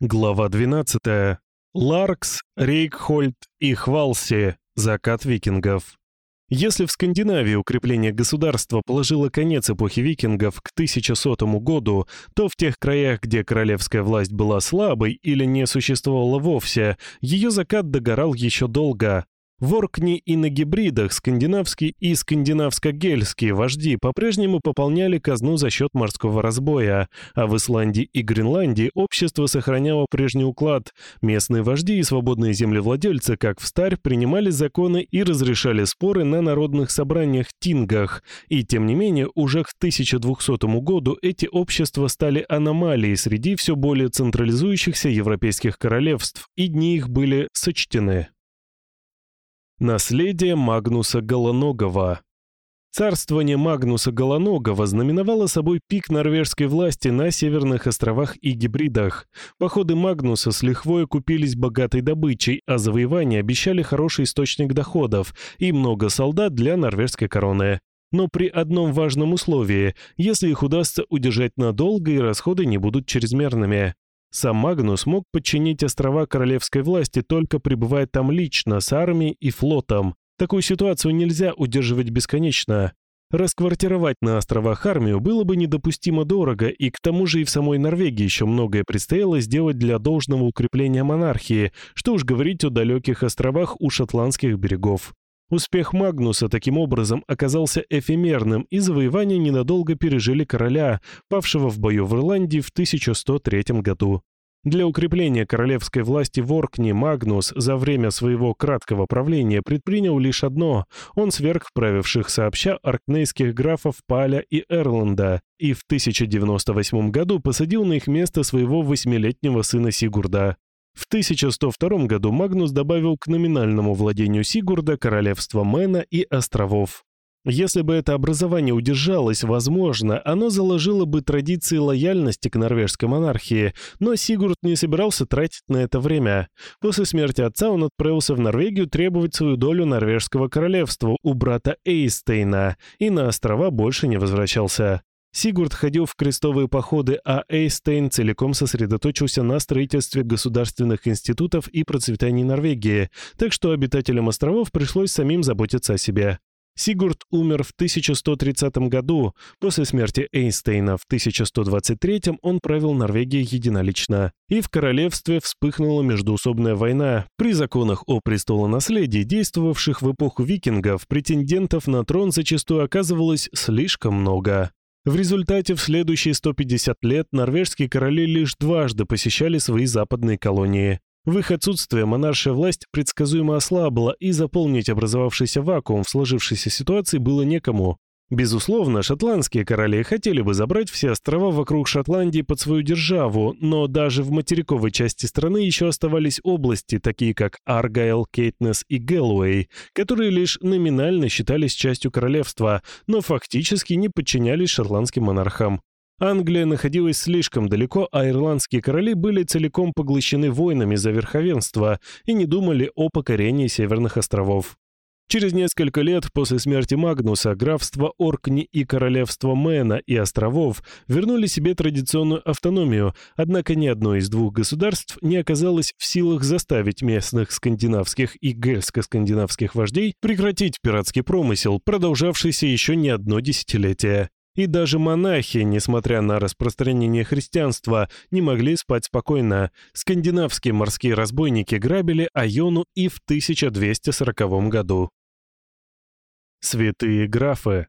Глава 12. Ларкс, Рейкхольд и Хвалси. Закат викингов. Если в Скандинавии укрепление государства положило конец эпохи викингов к 1100 году, то в тех краях, где королевская власть была слабой или не существовала вовсе, ее закат догорал еще долго. В Оркне и на гибридах скандинавские и скандинавско-гельские вожди по-прежнему пополняли казну за счет морского разбоя, а в Исландии и Гренландии общество сохраняло прежний уклад. Местные вожди и свободные землевладельцы, как в старь, принимали законы и разрешали споры на народных собраниях тингах. И тем не менее, уже к 1200 году эти общества стали аномалией среди все более централизующихся европейских королевств, и дни их были сочтены. Наследие Магнуса Голоногова Царствование Магнуса Голоногова знаменовало собой пик норвежской власти на Северных островах и гибридах. Походы Магнуса с лихвой купились богатой добычей, а завоевания обещали хороший источник доходов и много солдат для норвежской короны. Но при одном важном условии, если их удастся удержать надолго и расходы не будут чрезмерными. Сам Магнус мог подчинить острова королевской власти, только пребывая там лично, с армией и флотом. Такую ситуацию нельзя удерживать бесконечно. Расквартировать на островах армию было бы недопустимо дорого, и к тому же и в самой Норвегии еще многое предстояло сделать для должного укрепления монархии, что уж говорить о далеких островах у шотландских берегов. Успех Магнуса таким образом оказался эфемерным, и завоевания ненадолго пережили короля, павшего в бою в Ирландии в 1103 году. Для укрепления королевской власти в Оркне Магнус за время своего краткого правления предпринял лишь одно – он сверг правивших сообща аркнейских графов Паля и Эрланда и в 1098 году посадил на их место своего восьмилетнего сына Сигурда. В 1102 году Магнус добавил к номинальному владению Сигурда королевство Мэна и островов. Если бы это образование удержалось, возможно, оно заложило бы традиции лояльности к норвежской монархии, но Сигурд не собирался тратить на это время. После смерти отца он отправился в Норвегию требовать свою долю норвежского королевства у брата Эйстейна и на острова больше не возвращался. Сигурд ходил в крестовые походы, а Эйстейн целиком сосредоточился на строительстве государственных институтов и процветании Норвегии, так что обитателям островов пришлось самим заботиться о себе. Сигурд умер в 1130 году. После смерти Эйнстейна в 1123 он правил Норвегией единолично. И в королевстве вспыхнула междуусобная война. При законах о престолонаследии, действовавших в эпоху викингов, претендентов на трон зачастую оказывалось слишком много. В результате в следующие 150 лет норвежские короли лишь дважды посещали свои западные колонии. В их отсутствие монаршая власть предсказуемо ослабла, и заполнить образовавшийся вакуум в сложившейся ситуации было некому. Безусловно, шотландские короли хотели бы забрать все острова вокруг Шотландии под свою державу, но даже в материковой части страны еще оставались области, такие как Аргайл, Кейтнес и Гэллоуэй, которые лишь номинально считались частью королевства, но фактически не подчинялись шотландским монархам. Англия находилась слишком далеко, а ирландские короли были целиком поглощены войнами за верховенство и не думали о покорении Северных островов. Через несколько лет после смерти Магнуса графство Оркни и королевство Мэна и островов вернули себе традиционную автономию, однако ни одно из двух государств не оказалось в силах заставить местных скандинавских и гельско-скандинавских вождей прекратить пиратский промысел, продолжавшийся еще не одно десятилетие. И даже монахи, несмотря на распространение христианства, не могли спать спокойно. Скандинавские морские разбойники грабили Айону и в 1240 году. Святые графы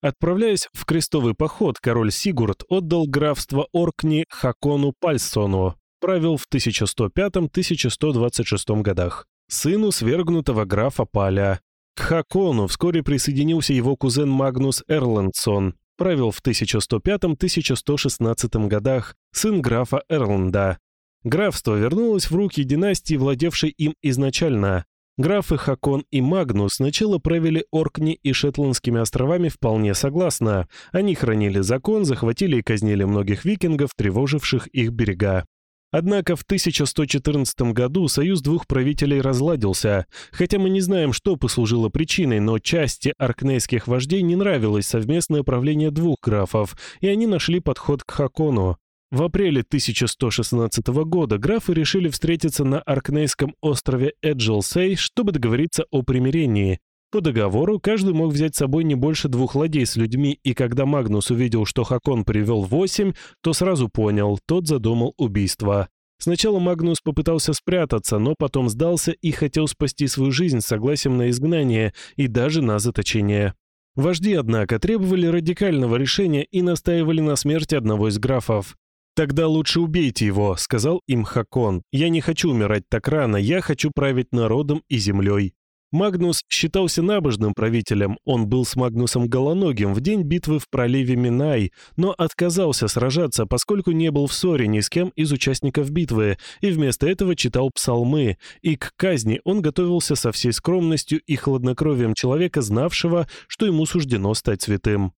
Отправляясь в крестовый поход, король Сигурд отдал графство Оркни Хакону Пальсону, правил в 1105-1126 годах, сыну свергнутого графа Паля. К Хакону вскоре присоединился его кузен Магнус Эрландсон, правил в 1105-1116 годах, сын графа Эрланда. Графство вернулось в руки династии, владевшей им изначально. Графы Хакон и Магнус сначала правили Оркни и Шетландскими островами вполне согласно. Они хранили закон, захватили и казнили многих викингов, тревоживших их берега. Однако в 1114 году союз двух правителей разладился. Хотя мы не знаем, что послужило причиной, но части аркнейских вождей не нравилось совместное правление двух графов, и они нашли подход к Хакону. В апреле 1116 года графы решили встретиться на Аркнейском острове Эджелсей, чтобы договориться о примирении. По договору каждый мог взять с собой не больше двух ладей с людьми, и когда Магнус увидел, что Хакон привел восемь, то сразу понял, тот задумал убийство. Сначала Магнус попытался спрятаться, но потом сдался и хотел спасти свою жизнь согласием на изгнание и даже на заточение. Вожди, однако, требовали радикального решения и настаивали на смерти одного из графов. «Тогда лучше убейте его», — сказал им Хакон. «Я не хочу умирать так рано, я хочу править народом и землей». Магнус считался набожным правителем, он был с Магнусом Голоногим в день битвы в проливе Минай, но отказался сражаться, поскольку не был в ссоре ни с кем из участников битвы, и вместо этого читал псалмы, и к казни он готовился со всей скромностью и хладнокровием человека, знавшего, что ему суждено стать святым.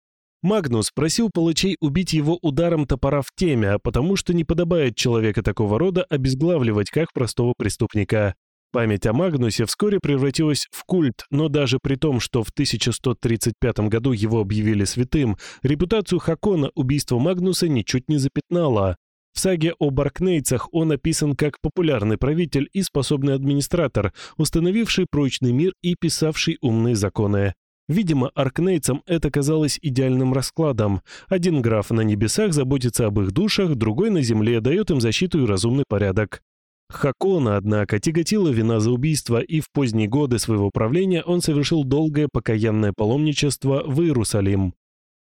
Магнус просил палачей убить его ударом топора в темя, потому что не подобает человека такого рода обезглавливать как простого преступника. Память о Магнусе вскоре превратилась в культ, но даже при том, что в 1135 году его объявили святым, репутацию Хакона убийство Магнуса ничуть не запятнало. В саге о Баркнейцах он описан как популярный правитель и способный администратор, установивший прочный мир и писавший умные законы. Видимо, аркнейцам это казалось идеальным раскладом. Один граф на небесах заботится об их душах, другой на земле дает им защиту и разумный порядок. Хакона, однако, тяготила вина за убийство, и в поздние годы своего правления он совершил долгое покаянное паломничество в Иерусалим.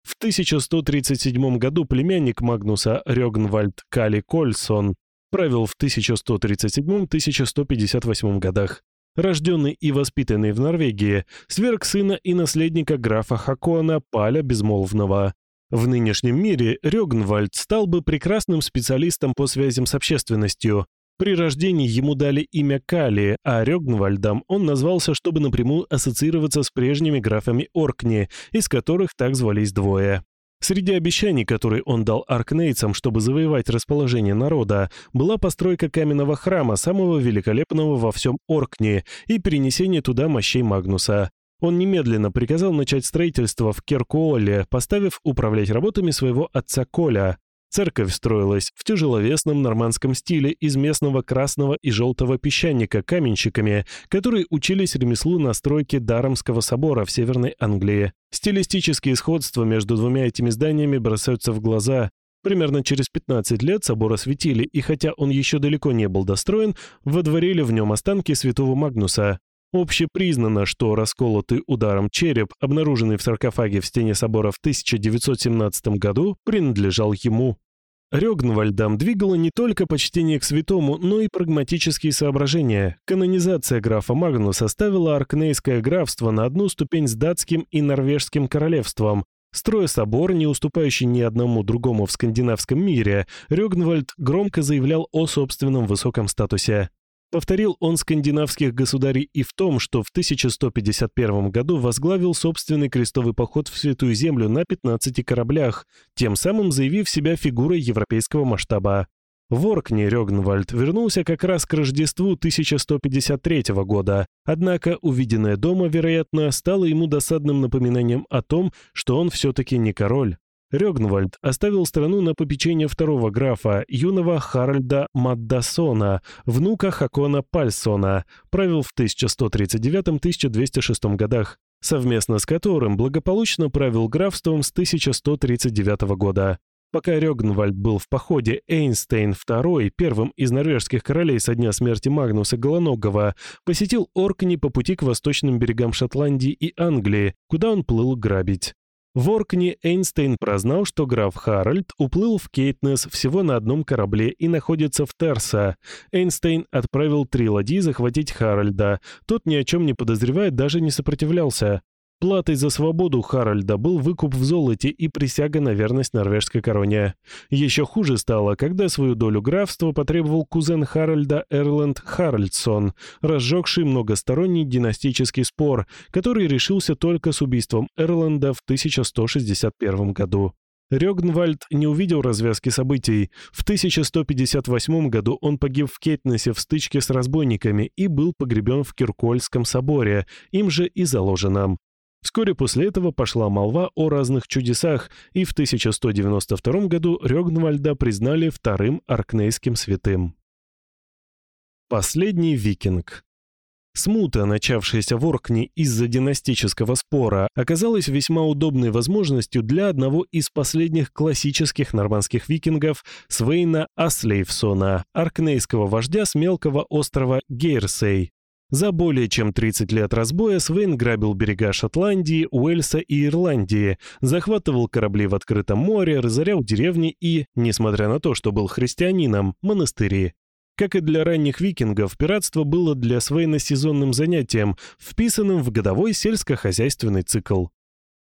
В 1137 году племянник Магнуса Рёгнвальд Кали Кольсон правил в 1137-1158 годах рожденный и воспитанный в Норвегии, сверг сына и наследника графа Хакона Паля Безмолвного. В нынешнем мире Рёгнвальд стал бы прекрасным специалистом по связям с общественностью. При рождении ему дали имя Кали, а Рёгнвальдом он назвался, чтобы напрямую ассоциироваться с прежними графами Оркни, из которых так звались двое. Среди обещаний, которые он дал аркнейцам, чтобы завоевать расположение народа, была постройка каменного храма, самого великолепного во всем Оркне, и перенесение туда мощей Магнуса. Он немедленно приказал начать строительство в Керкуоле, поставив управлять работами своего отца Коля. Церковь строилась в тяжеловесном нормандском стиле из местного красного и желтого песчаника каменщиками, которые учились ремеслу на стройке Дарамского собора в Северной Англии. Стилистические сходства между двумя этими зданиями бросаются в глаза. Примерно через 15 лет собор осветили, и хотя он еще далеко не был достроен, водворили в нем останки святого Магнуса. Общепризнано, что расколотый ударом череп, обнаруженный в саркофаге в стене собора в 1917 году, принадлежал ему. Рёгнвальдом двигало не только почтение к святому, но и прагматические соображения. Канонизация графа Магнуса ставила Аркнейское графство на одну ступень с датским и норвежским королевством. Строя собор, не уступающий ни одному другому в скандинавском мире, Рёгнвальд громко заявлял о собственном высоком статусе. Повторил он скандинавских государей и в том, что в 1151 году возглавил собственный крестовый поход в Святую Землю на 15 кораблях, тем самым заявив себя фигурой европейского масштаба. В Оркне Рёгнвальд вернулся как раз к Рождеству 1153 года, однако увиденное дома, вероятно, стало ему досадным напоминанием о том, что он все-таки не король. Рёгнвальд оставил страну на попечение второго графа, юного Харальда Маддасона, внука Хакона Пальсона, правил в 1139-1206 годах, совместно с которым благополучно правил графством с 1139 года. Пока Рёгнвальд был в походе, Эйнстейн II, первым из норвежских королей со дня смерти Магнуса Голоногова, посетил Оркни по пути к восточным берегам Шотландии и Англии, куда он плыл грабить. В Оркне Эйнстейн прознал, что граф Харальд уплыл в Кейтнес всего на одном корабле и находится в Терса. Эйнстейн отправил три ладьи захватить Харальда. Тот ни о чем не подозревая даже не сопротивлялся. Платой за свободу Харальда был выкуп в золоте и присяга на верность норвежской короне. Еще хуже стало, когда свою долю графства потребовал кузен Харальда Эрланд Харальдсон, разжегший многосторонний династический спор, который решился только с убийством Эрланда в 1161 году. Рёгнвальд не увидел развязки событий. В 1158 году он погиб в Кетнесе в стычке с разбойниками и был погребен в Киркольском соборе, им же и заложенном. Вскоре после этого пошла молва о разных чудесах, и в 1192 году Рёгнвальда признали вторым аркнейским святым. Последний викинг Смута, начавшаяся в Оркне из-за династического спора, оказалась весьма удобной возможностью для одного из последних классических нормандских викингов Свейна Аслейфсона, аркнейского вождя с мелкого острова Гейрсей. За более чем 30 лет разбоя Свейн грабил берега Шотландии, Уэльса и Ирландии, захватывал корабли в открытом море, разорял деревни и, несмотря на то, что был христианином, монастыри. Как и для ранних викингов, пиратство было для Свейна сезонным занятием, вписанным в годовой сельскохозяйственный цикл.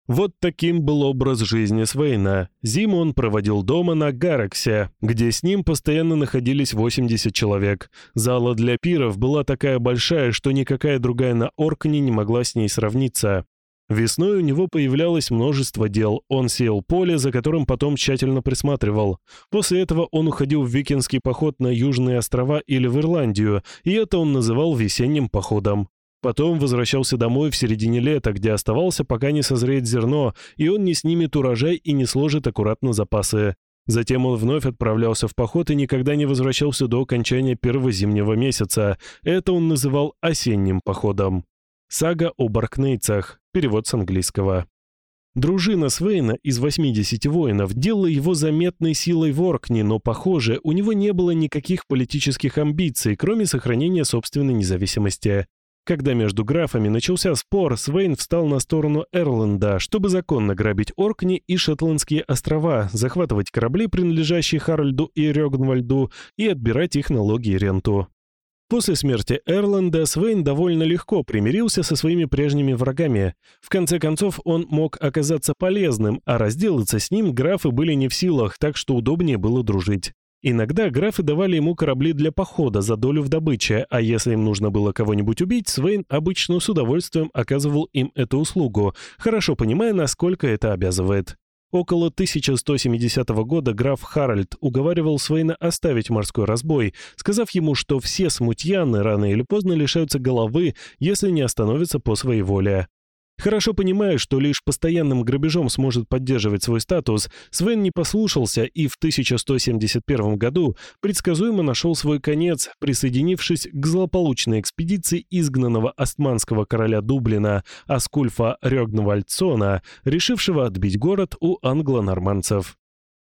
Вот таким был образ жизни Свейна. Зиму он проводил дома на Гараксе, где с ним постоянно находились 80 человек. Зала для пиров была такая большая, что никакая другая на Оркне не могла с ней сравниться. Весной у него появлялось множество дел. Он сеял поле, за которым потом тщательно присматривал. После этого он уходил в викинский поход на Южные острова или в Ирландию, и это он называл весенним походом. Потом возвращался домой в середине лета, где оставался, пока не созреет зерно, и он не снимет урожай и не сложит аккуратно запасы. Затем он вновь отправлялся в поход и никогда не возвращался до окончания первого зимнего месяца. Это он называл осенним походом. Сага о Баркнейцах. Перевод с английского. Дружина Свейна из 80 воинов делала его заметной силой в Оркне, но, похоже, у него не было никаких политических амбиций, кроме сохранения собственной независимости. Когда между графами начался спор, Свейн встал на сторону Эрленда, чтобы законно грабить Оркни и Шотландские острова, захватывать корабли, принадлежащие Харальду и Рёгнвальду, и отбирать их налоги и ренту. После смерти Эрланда Свейн довольно легко примирился со своими прежними врагами. В конце концов, он мог оказаться полезным, а разделаться с ним графы были не в силах, так что удобнее было дружить. Иногда графы давали ему корабли для похода за долю в добыче, а если им нужно было кого-нибудь убить, Свейн обычно с удовольствием оказывал им эту услугу, хорошо понимая, насколько это обязывает. Около 1170 года граф Харальд уговаривал Свейна оставить морской разбой, сказав ему, что все смутьяны рано или поздно лишаются головы, если не остановятся по своей воле. Хорошо понимая, что лишь постоянным грабежом сможет поддерживать свой статус, Свен не послушался и в 1171 году предсказуемо нашел свой конец, присоединившись к злополучной экспедиции изгнанного османского короля Дублина Аскульфа Рёгнвальдсона, решившего отбить город у англо-норманцев.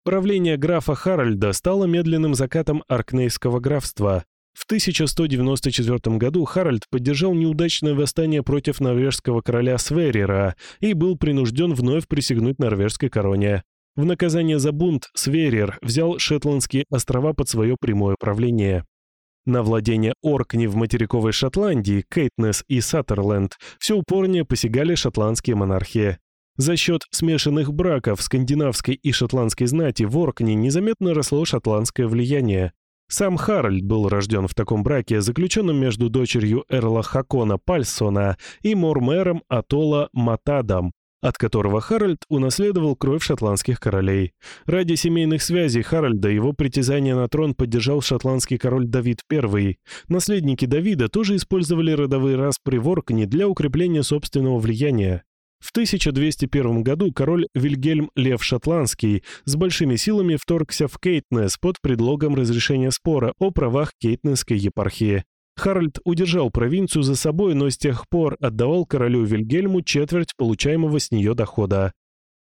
Правление графа Харальда стало медленным закатом Аркнейского графства. В 1194 году Харальд поддержал неудачное восстание против норвежского короля Сверера и был принужден вновь присягнуть норвежской короне. В наказание за бунт Сверер взял Шетландские острова под свое прямое правление. На владение Оркни в материковой Шотландии, Кейтнес и Саттерленд все упорнее посягали шотландские монархии. За счет смешанных браков скандинавской и шотландской знати в Оркне незаметно росло шотландское влияние. Сам Харальд был рожден в таком браке, заключенном между дочерью Эрла Хакона Пальсона и мормером Атола Матадом, от которого Харальд унаследовал кровь шотландских королей. Ради семейных связей Харальда его притязание на трон поддержал шотландский король Давид I. Наследники Давида тоже использовали родовые распри в Оркне для укрепления собственного влияния. В 1201 году король Вильгельм Лев Шотландский с большими силами вторгся в Кейтнес под предлогом разрешения спора о правах Кейтнесской епархии. Харальд удержал провинцию за собой, но с тех пор отдавал королю Вильгельму четверть получаемого с нее дохода.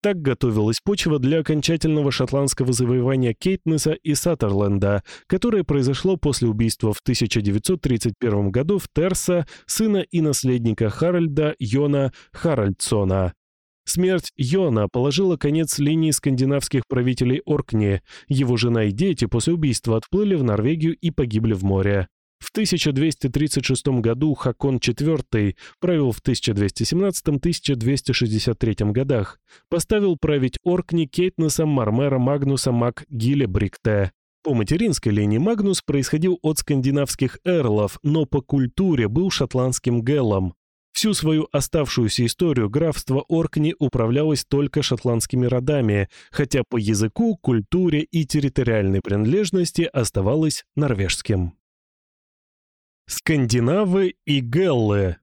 Так готовилась почва для окончательного шотландского завоевания Кейтнеса и Саттерленда, которое произошло после убийства в 1931 году в Терса сына и наследника Харальда Йона Харальдсона. Смерть Йона положила конец линии скандинавских правителей Оркни. Его жена и дети после убийства отплыли в Норвегию и погибли в море. В 1236 году Хакон IV правил в 1217-1263 годах, поставил править Оркни Кейтнесом Мармера Магнуса Мак Гилебрикте. По материнской линии Магнус происходил от скандинавских эрлов, но по культуре был шотландским геллом. Всю свою оставшуюся историю графство Оркни управлялось только шотландскими родами, хотя по языку, культуре и территориальной принадлежности оставалось норвежским. Скандинавы и Геллы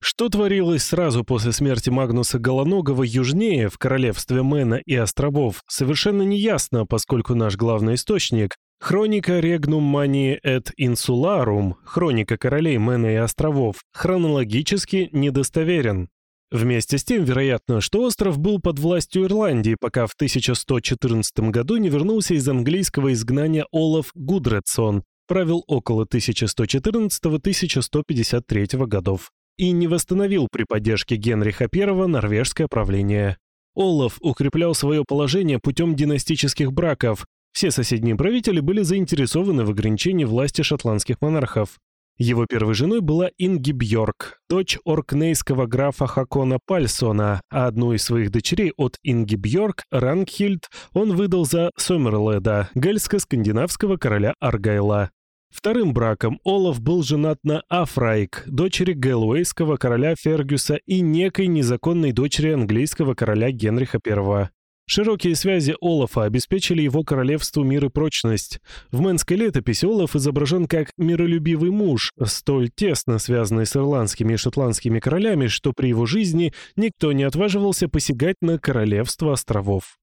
Что творилось сразу после смерти Магнуса Голоногова южнее, в королевстве Мэна и островов, совершенно неясно, поскольку наш главный источник Хроника Regnum Mani et Insularum, хроника королей Мэна и островов, хронологически недостоверен. Вместе с тем, вероятно, что остров был под властью Ирландии, пока в 1114 году не вернулся из английского изгнания Олаф Гудредсон, правил около 1114-1153 годов и не восстановил при поддержке Генриха I норвежское правление. Олаф укреплял свое положение путем династических браков. Все соседние правители были заинтересованы в ограничении власти шотландских монархов. Его первой женой была Инги Бьорк, дочь оркнейского графа Хакона Пальсона, а одну из своих дочерей от Инги Бьорк, Рангхильд, он выдал за Сомерледа, гельско-скандинавского короля Аргайла. Вторым браком Олаф был женат на Афрайк, дочери гэлуэйского короля Фергюса и некой незаконной дочери английского короля Генриха I. Широкие связи Олафа обеспечили его королевству мир и прочность. В мэнской летописи Олаф изображен как миролюбивый муж, столь тесно связанный с ирландскими и шотландскими королями, что при его жизни никто не отваживался посягать на королевство островов.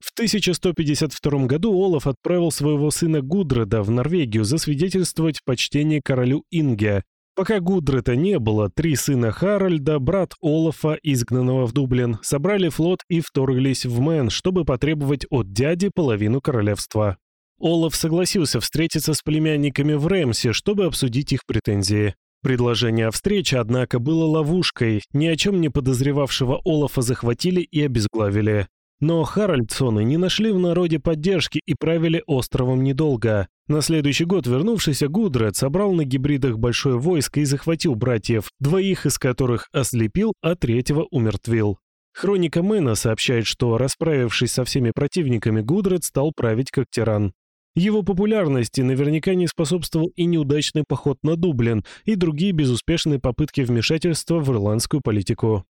В 1152 году Олаф отправил своего сына Гудреда в Норвегию засвидетельствовать почтение королю Инге. Пока Гудреда не было, три сына Харальда, брат Олафа, изгнанного в Дублин, собрали флот и вторглись в Мэн, чтобы потребовать от дяди половину королевства. Олаф согласился встретиться с племянниками в Рэмсе, чтобы обсудить их претензии. Предложение о встрече, однако, было ловушкой, ни о чем не подозревавшего Олафа захватили и обезглавили. Но Харальдсоны не нашли в народе поддержки и правили островом недолго. На следующий год вернувшийся Гудред собрал на гибридах большое войско и захватил братьев, двоих из которых ослепил, а третьего умертвил. Хроника Мэна сообщает, что, расправившись со всеми противниками, Гудред стал править как тиран. Его популярности наверняка не способствовал и неудачный поход на Дублин, и другие безуспешные попытки вмешательства в ирландскую политику.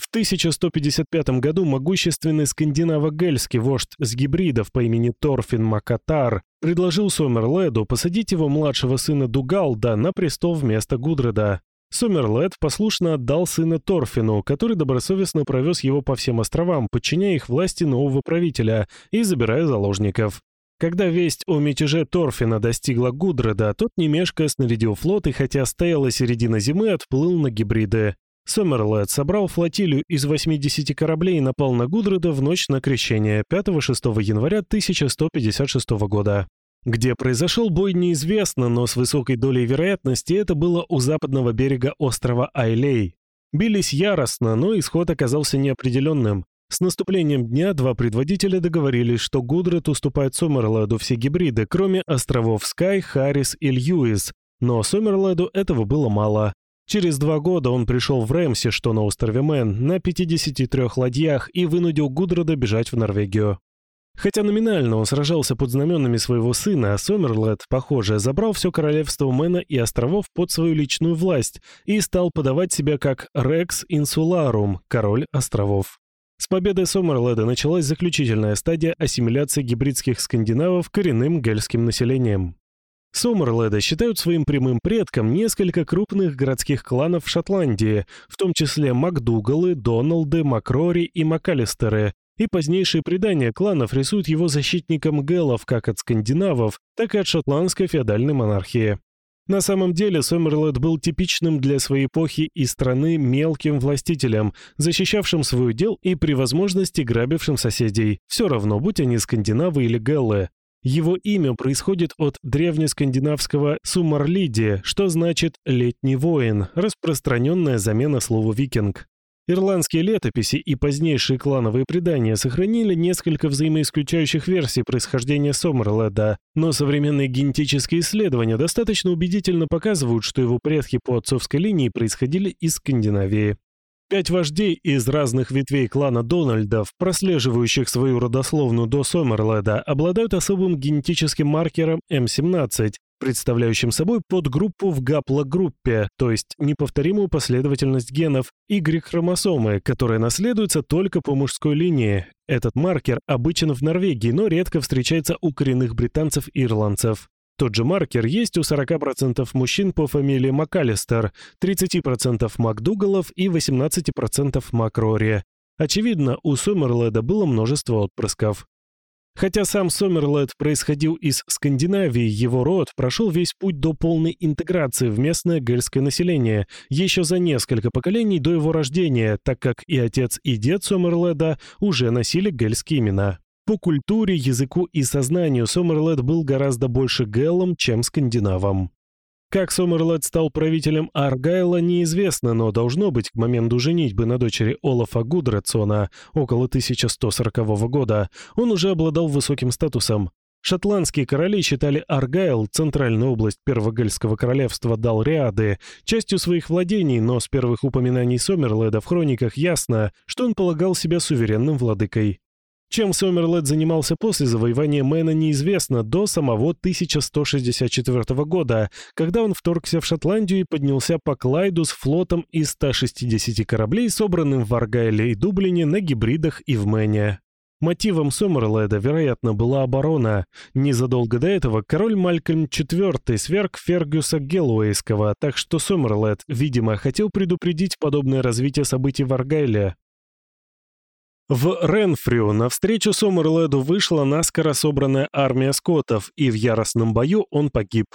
В 1155 году могущественный скандинаво-гельский вождь с гибридов по имени Торфин Макатар предложил Сомерледу посадить его младшего сына Дугалда на престол вместо Гудреда. Сомерлед послушно отдал сына Торфину, который добросовестно провез его по всем островам, подчиняя их власти нового правителя и забирая заложников. Когда весть о мятеже Торфина достигла Гудреда, тот немешко снарядил флот и, хотя стояла середина зимы, отплыл на гибриды. Сомерлет собрал флотилию из 80 кораблей и напал на Гудреда в ночь на крещение 5-6 января 1156 года. Где произошел бой неизвестно, но с высокой долей вероятности это было у западного берега острова Айлей. Бились яростно, но исход оказался неопределенным. С наступлением дня два предводителя договорились, что Гудред уступает Сомерледу все Гебриды, кроме островов Скай, Харрис и Льюис, но Сомерледу этого было мало. Через два года он пришел в Рэмси, что на острове Мэн, на 53 ладьях и вынудил Гудреда бежать в Норвегию. Хотя номинально он сражался под знаменами своего сына, Сомерлед, похоже, забрал все королевство Мэна и островов под свою личную власть и стал подавать себя как Rex Insularum, король островов. С победой Сомерледа началась заключительная стадия ассимиляции гибридских скандинавов коренным гельским населением. Сомерледа считают своим прямым предком несколько крупных городских кланов в Шотландии, в том числе Макдугалы, Доналды, Макрори и Макалистеры, и позднейшие предания кланов рисуют его защитником гелов как от скандинавов, так и от шотландской феодальной монархии. На самом деле Сомерлет был типичным для своей эпохи и страны мелким властителем, защищавшим свой дел и при возможности грабившим соседей, все равно, будь они скандинавы или гэллы. Его имя происходит от древнескандинавского «сумарлиди», что значит «летний воин», распространенная замена слова «викинг». Ирландские летописи и позднейшие клановые предания сохранили несколько взаимоисключающих версий происхождения Сомерледа, но современные генетические исследования достаточно убедительно показывают, что его предки по отцовской линии происходили из Скандинавии. Пять вождей из разных ветвей клана Дональдов, прослеживающих свою родословную до Сомерледа, обладают особым генетическим маркером М17, представляющим собой подгруппу в гаплогруппе, то есть неповторимую последовательность генов Y-хромосомы, которая наследуется только по мужской линии. Этот маркер обычен в Норвегии, но редко встречается у коренных британцев и ирландцев. Тот же маркер есть у 40% мужчин по фамилии МакАлистер, 30% МакДугалов и 18% Макрори. Очевидно, у Сомерледа было множество отпрысков. Хотя сам Сомерлед происходил из Скандинавии, его род прошел весь путь до полной интеграции в местное гельское население еще за несколько поколений до его рождения, так как и отец, и дед Сомерледа уже носили гельские имена. По культуре, языку и сознанию Сомерлед был гораздо больше геллом, чем скандинавом. Как Сомерлет стал правителем Аргайла, неизвестно, но должно быть к моменту женитьбы на дочери Олафа Гудредсона около 1140 года он уже обладал высоким статусом. Шотландские короли считали Аргайл, центральную область Первого Гельского королевства Далриады, частью своих владений, но с первых упоминаний Сомерледа в хрониках ясно, что он полагал себя суверенным владыкой. Чем Сомерлет занимался после завоевания Мэна неизвестно до самого 1164 года, когда он вторгся в Шотландию и поднялся по Клайду с флотом из 160 кораблей, собранным в Аргайле и Дублине на гибридах и в Мэне. Мотивом Сомерледа, вероятно, была оборона. Незадолго до этого король Малькольм IV сверг Фергюса Гелуэйского, так что Сомерлед, видимо, хотел предупредить подобное развитие событий в Аргайле. В Ренфрю навстречу Сомерледу вышла наскоро собранная армия скотов, и в яростном бою он погиб.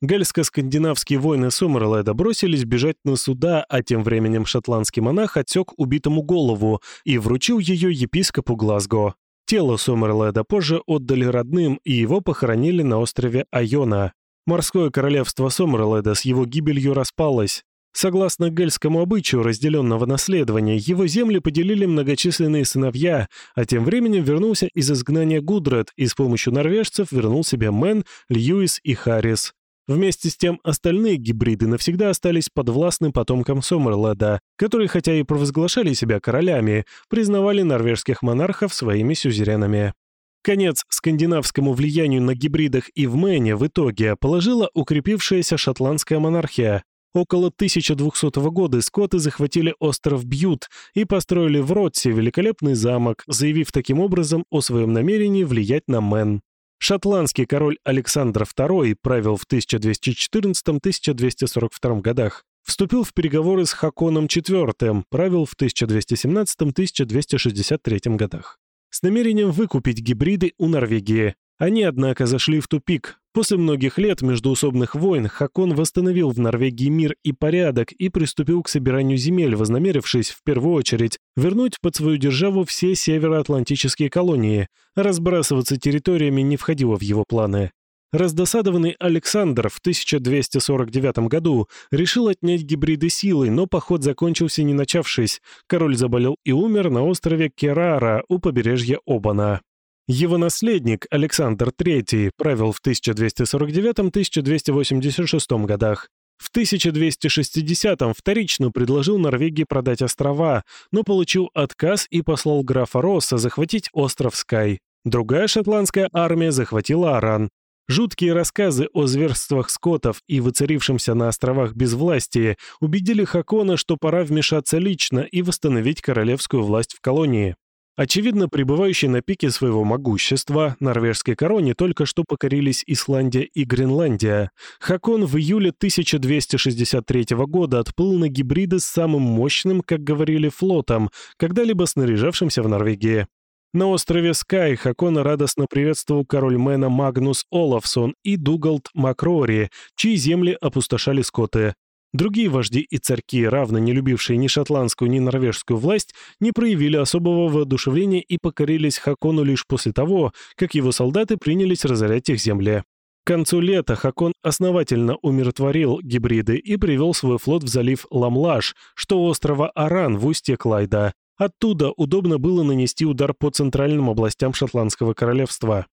Гельско-скандинавские воины Сомерледа бросились бежать на суда, а тем временем шотландский монах отсек убитому голову и вручил ее епископу Глазго. Тело Сомерледа позже отдали родным, и его похоронили на острове Айона. Морское королевство Сомерледа с его гибелью распалось. Согласно гельскому обычаю разделенного наследования, его земли поделили многочисленные сыновья, а тем временем вернулся из изгнания Гудред и с помощью норвежцев вернул себе Мэн, Льюис и Харрис. Вместе с тем остальные гибриды навсегда остались подвластны потомкам Сомерледа, которые, хотя и провозглашали себя королями, признавали норвежских монархов своими сюзеренами. Конец скандинавскому влиянию на гибридах и в Мэне в итоге положила укрепившаяся шотландская монархия, Около 1200 года скоты захватили остров Бьют и построили в Ротсе великолепный замок, заявив таким образом о своем намерении влиять на Мэн. Шотландский король Александр II правил в 1214-1242 годах. Вступил в переговоры с Хаконом IV, правил в 1217-1263 годах. С намерением выкупить гибриды у Норвегии. Они, однако, зашли в тупик. После многих лет междуусобных войн Хакон восстановил в Норвегии мир и порядок и приступил к собиранию земель, вознамерившись, в первую очередь, вернуть под свою державу все североатлантические колонии. Разбрасываться территориями не входило в его планы. Раздосадованный Александр в 1249 году решил отнять гибриды силой, но поход закончился не начавшись. Король заболел и умер на острове Керара у побережья Обана. Его наследник Александр III правил в 1249-1286 годах. В 1260-м вторично предложил Норвегии продать острова, но получил отказ и послал графа Росса захватить остров Скай. Другая шотландская армия захватила Аран. Жуткие рассказы о зверствах скотов и воцарившемся на островах безвластии убедили Хакона, что пора вмешаться лично и восстановить королевскую власть в колонии. Очевидно, пребывающие на пике своего могущества, норвежской короне только что покорились Исландия и Гренландия. Хакон в июле 1263 года отплыл на гибриды с самым мощным, как говорили, флотом, когда-либо снаряжавшимся в Норвегии. На острове Скай Хакона радостно приветствовал король Мэна Магнус Олафсон и Дугалд Макрори, чьи земли опустошали скоты. Другие вожди и царьки, равно не любившие ни шотландскую, ни норвежскую власть, не проявили особого воодушевления и покорились Хакону лишь после того, как его солдаты принялись разорять их земли. К концу лета Хакон основательно умиротворил гибриды и привел свой флот в залив Ламлаш, что у острова Аран в устье Клайда. Оттуда удобно было нанести удар по центральным областям Шотландского королевства.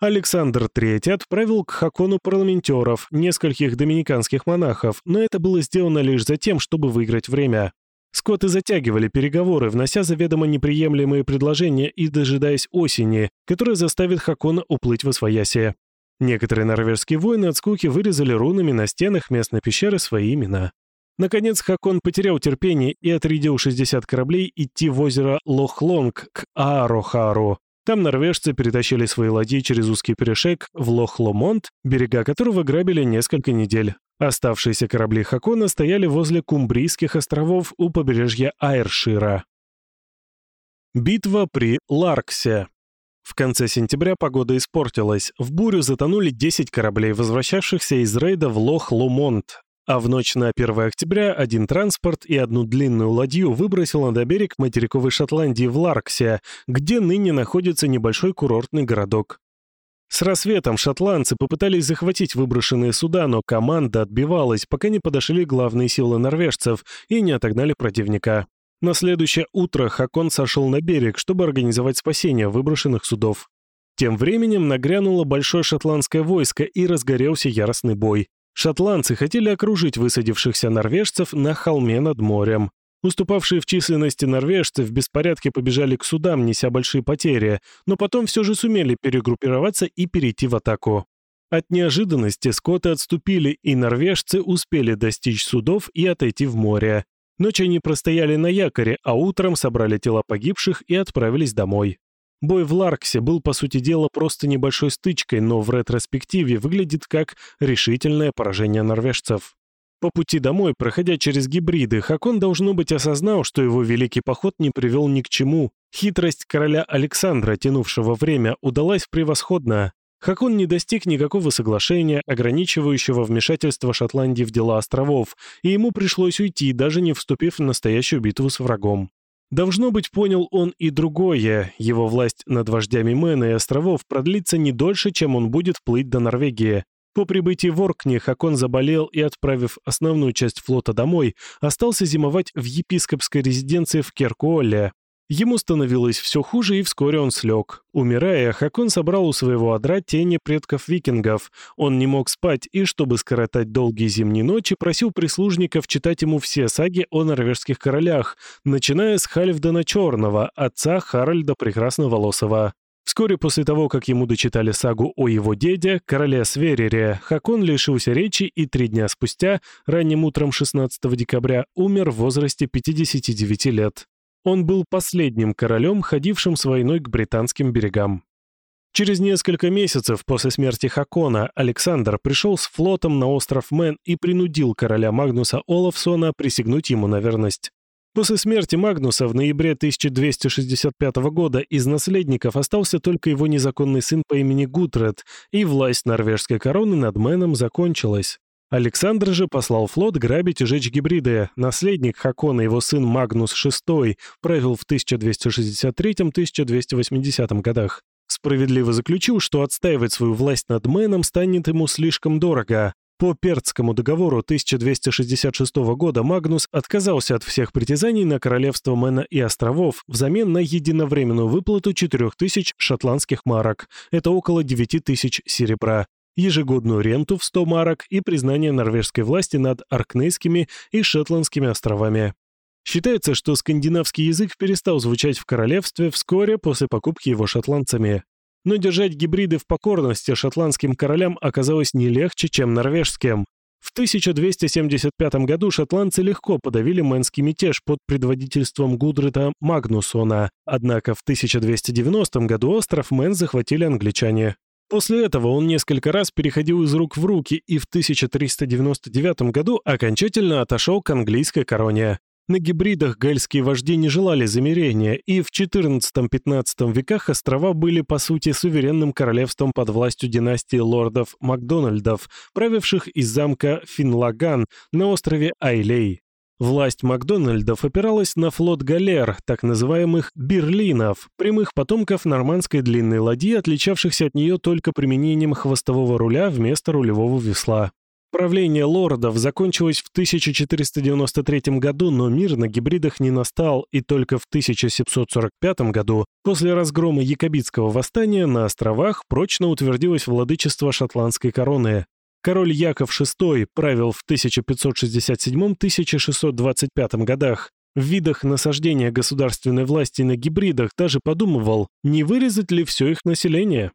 Александр III отправил к Хакону парламентеров, нескольких доминиканских монахов, но это было сделано лишь за тем, чтобы выиграть время. Скоты затягивали переговоры, внося заведомо неприемлемые предложения и дожидаясь осени, которая заставит Хакона уплыть в Освоясье. Некоторые норвежские воины от скуки вырезали рунами на стенах местной пещеры свои имена. Наконец Хакон потерял терпение и отрядил 60 кораблей идти в озеро Лохлонг к Аарохару, Там норвежцы перетащили свои ладьи через узкий перешек в Лох-Ломонт, берега которого грабили несколько недель. Оставшиеся корабли Хакона стояли возле Кумбрийских островов у побережья Айршира. Битва при Ларксе. В конце сентября погода испортилась. В бурю затонули 10 кораблей, возвращавшихся из рейда в Лох-Ломонт, а в ночь на 1 октября один транспорт и одну длинную ладью выбросило на берег материковой Шотландии в Ларксе, где ныне находится небольшой курортный городок. С рассветом шотландцы попытались захватить выброшенные суда, но команда отбивалась, пока не подошли главные силы норвежцев и не отогнали противника. На следующее утро Хакон сошел на берег, чтобы организовать спасение выброшенных судов. Тем временем нагрянуло большое шотландское войско и разгорелся яростный бой. Шотландцы хотели окружить высадившихся норвежцев на холме над морем. Уступавшие в численности норвежцы в беспорядке побежали к судам, неся большие потери, но потом все же сумели перегруппироваться и перейти в атаку. От неожиданности скоты отступили, и норвежцы успели достичь судов и отойти в море. Ночь они простояли на якоре, а утром собрали тела погибших и отправились домой. Бой в Ларксе был, по сути дела, просто небольшой стычкой, но в ретроспективе выглядит как решительное поражение норвежцев. По пути домой, проходя через гибриды, Хакон, должно быть, осознал, что его великий поход не привел ни к чему. Хитрость короля Александра, тянувшего время, удалась превосходно. Хакон не достиг никакого соглашения, ограничивающего вмешательство Шотландии в дела островов, и ему пришлось уйти, даже не вступив в настоящую битву с врагом. Должно быть, понял он и другое. Его власть над вождями Мэна и островов продлится не дольше, чем он будет плыть до Норвегии. По прибытии в Оркни Хакон заболел и, отправив основную часть флота домой, остался зимовать в епископской резиденции в Керкуолле. Ему становилось все хуже, и вскоре он слег. Умирая, Хакон собрал у своего одра тени предков викингов. Он не мог спать и, чтобы скоротать долгие зимние ночи, просил прислужников читать ему все саги о норвежских королях, начиная с Хальфдена Черного, отца Харальда Прекрасноволосого. Вскоре после того, как ему дочитали сагу о его деде, короле Сверере, Хакон лишился речи и три дня спустя, ранним утром 16 декабря, умер в возрасте 59 лет. Он был последним королем, ходившим с войной к британским берегам. Через несколько месяцев после смерти Хакона Александр пришел с флотом на остров Мэн и принудил короля Магнуса Олафсона присягнуть ему на верность. После смерти Магнуса в ноябре 1265 года из наследников остался только его незаконный сын по имени Гутред, и власть норвежской короны над Мэном закончилась. Александр же послал флот грабить и жечь гибриды. Наследник Хакона, его сын Магнус VI, правил в 1263-1280 годах. Справедливо заключил, что отстаивать свою власть над Мэном станет ему слишком дорого. По Перцкому договору 1266 года Магнус отказался от всех притязаний на королевство Мэна и островов взамен на единовременную выплату 4000 шотландских марок, это около 9000 серебра, ежегодную ренту в 100 марок и признание норвежской власти над Аркнейскими и Шетландскими островами. Считается, что скандинавский язык перестал звучать в королевстве вскоре после покупки его шотландцами. Но держать гибриды в покорности шотландским королям оказалось не легче, чем норвежским. В 1275 году шотландцы легко подавили мэнский мятеж под предводительством Гудрита Магнусона, однако в 1290 году остров Мэн захватили англичане. После этого он несколько раз переходил из рук в руки и в 1399 году окончательно отошел к английской короне. На гибридах гальские вожди не желали замирения, и в XIV-XV веках острова были, по сути, суверенным королевством под властью династии лордов Макдональдов, правивших из замка Финлаган на острове Айлей. Власть Макдональдов опиралась на флот галер, так называемых «берлинов», прямых потомков нормандской длинной ладьи, отличавшихся от нее только применением хвостового руля вместо рулевого весла. Правление лордов закончилось в 1493 году, но мир на гибридах не настал, и только в 1745 году, после разгрома Якобитского восстания, на островах прочно утвердилось владычество шотландской короны. Король Яков VI правил в 1567-1625 годах. В видах насаждения государственной власти на гибридах даже подумывал, не вырезать ли все их население.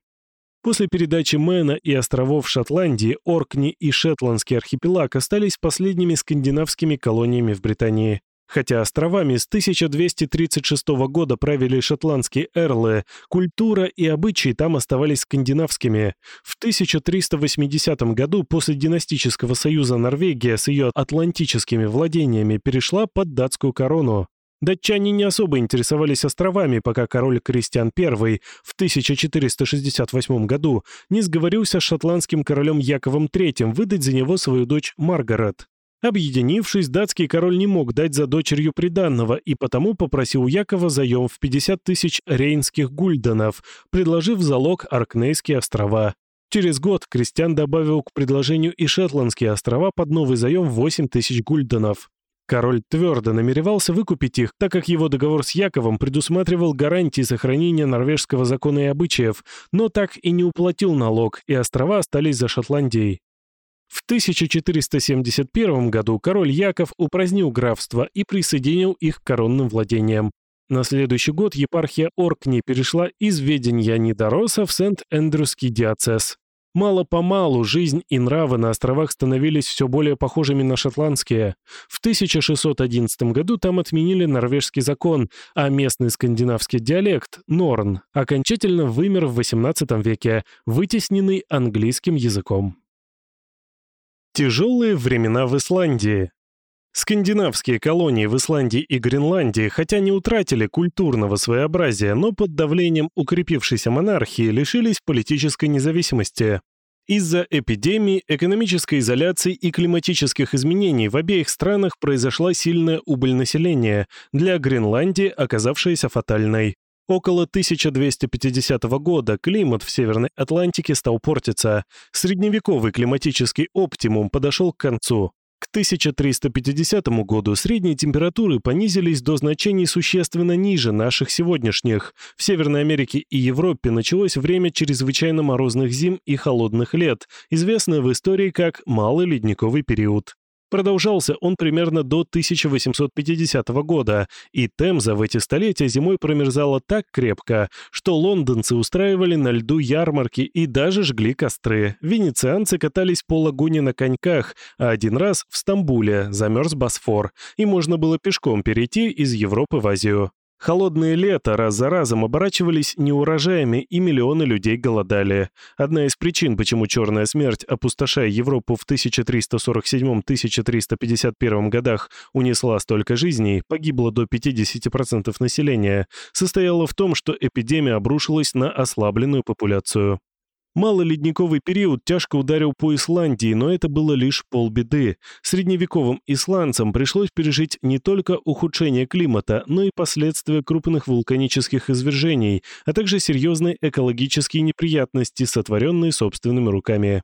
После передачи Мэна и островов Шотландии, Оркни и Шетландский архипелаг остались последними скандинавскими колониями в Британии. Хотя островами с 1236 года правили шотландские эрлы, культура и обычаи там оставались скандинавскими. В 1380 году после династического союза Норвегия с ее атлантическими владениями перешла под датскую корону. Датчане не особо интересовались островами, пока король Кристиан I в 1468 году не сговорился с шотландским королем Яковом III выдать за него свою дочь Маргарет. Объединившись, датский король не мог дать за дочерью приданного и потому попросил Якова заем в 50 тысяч рейнских гульденов, предложив залог Аркнейские острова. Через год Кристиан добавил к предложению и Шетландские острова под новый заем в 8 тысяч гульденов. Король твердо намеревался выкупить их, так как его договор с Яковом предусматривал гарантии сохранения норвежского закона и обычаев, но так и не уплатил налог, и острова остались за Шотландией. В 1471 году король Яков упразднил графство и присоединил их к коронным владениям. На следующий год епархия Оркни перешла из ведения Нидороса в Сент-Эндрюский диацез. Мало-помалу жизнь и нравы на островах становились все более похожими на шотландские. В 1611 году там отменили норвежский закон, а местный скандинавский диалект, норн, окончательно вымер в XVIII веке, вытесненный английским языком. Тяжелые времена в Исландии. Скандинавские колонии в Исландии и Гренландии, хотя не утратили культурного своеобразия, но под давлением укрепившейся монархии лишились политической независимости. Из-за эпидемии, экономической изоляции и климатических изменений в обеих странах произошла сильная убыль населения, для Гренландии оказавшаяся фатальной. Около 1250 года климат в Северной Атлантике стал портиться. Средневековый климатический оптимум подошел к концу. К 1350 году средние температуры понизились до значений существенно ниже наших сегодняшних. В Северной Америке и Европе началось время чрезвычайно морозных зим и холодных лет, известное в истории как «малый ледниковый период». Продолжался он примерно до 1850 года, и Темза в эти столетия зимой промерзала так крепко, что лондонцы устраивали на льду ярмарки и даже жгли костры. Венецианцы катались по лагуне на коньках, а один раз в Стамбуле замерз Босфор, и можно было пешком перейти из Европы в Азию. Холодные лета раз за разом оборачивались неурожаями, и миллионы людей голодали. Одна из причин, почему черная смерть, опустошая Европу в 1347-1351 годах, унесла столько жизней, погибло до 50% населения, состояла в том, что эпидемия обрушилась на ослабленную популяцию. Малоледниковый период тяжко ударил по Исландии, но это было лишь полбеды. Средневековым исландцам пришлось пережить не только ухудшение климата, но и последствия крупных вулканических извержений, а также серьезные экологические неприятности, сотворенные собственными руками.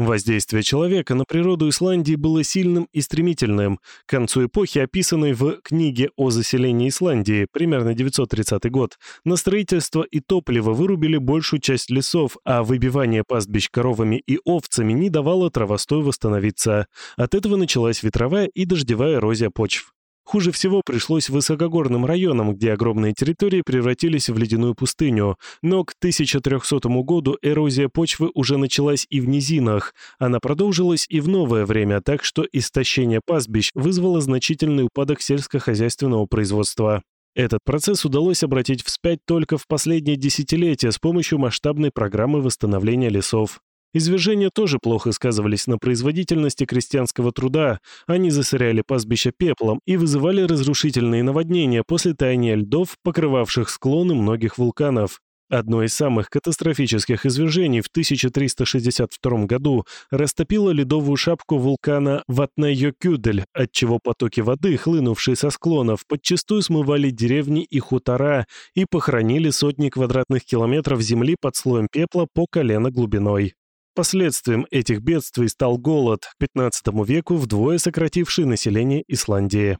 Воздействие человека на природу Исландии было сильным и стремительным. К концу эпохи, описанной в книге о заселении Исландии, примерно 930 год, на строительство и топливо вырубили большую часть лесов, а выбивание пастбищ коровами и овцами не давало травостою восстановиться. От этого началась ветровая и дождевая эрозия почв. Хуже всего пришлось высокогорным районам, где огромные территории превратились в ледяную пустыню. Но к 1300 году эрозия почвы уже началась и в низинах. Она продолжилась и в новое время, так что истощение пастбищ вызвало значительный упадок сельскохозяйственного производства. Этот процесс удалось обратить вспять только в последние десятилетия с помощью масштабной программы восстановления лесов. Извержения тоже плохо сказывались на производительности крестьянского труда, они засоряли пастбища пеплом и вызывали разрушительные наводнения после таяния льдов, покрывавших склоны многих вулканов. Одно из самых катастрофических извержений в 1362 году растопило ледовую шапку вулкана Ватнайокюдель, отчего потоки воды, хлынувшие со склонов, подчастую смывали деревни и хутора и похоронили сотни квадратных километров земли под слоем пепла по колено глубиной. Последствием этих бедствий стал голод, к XV веку вдвое сокративший население Исландии.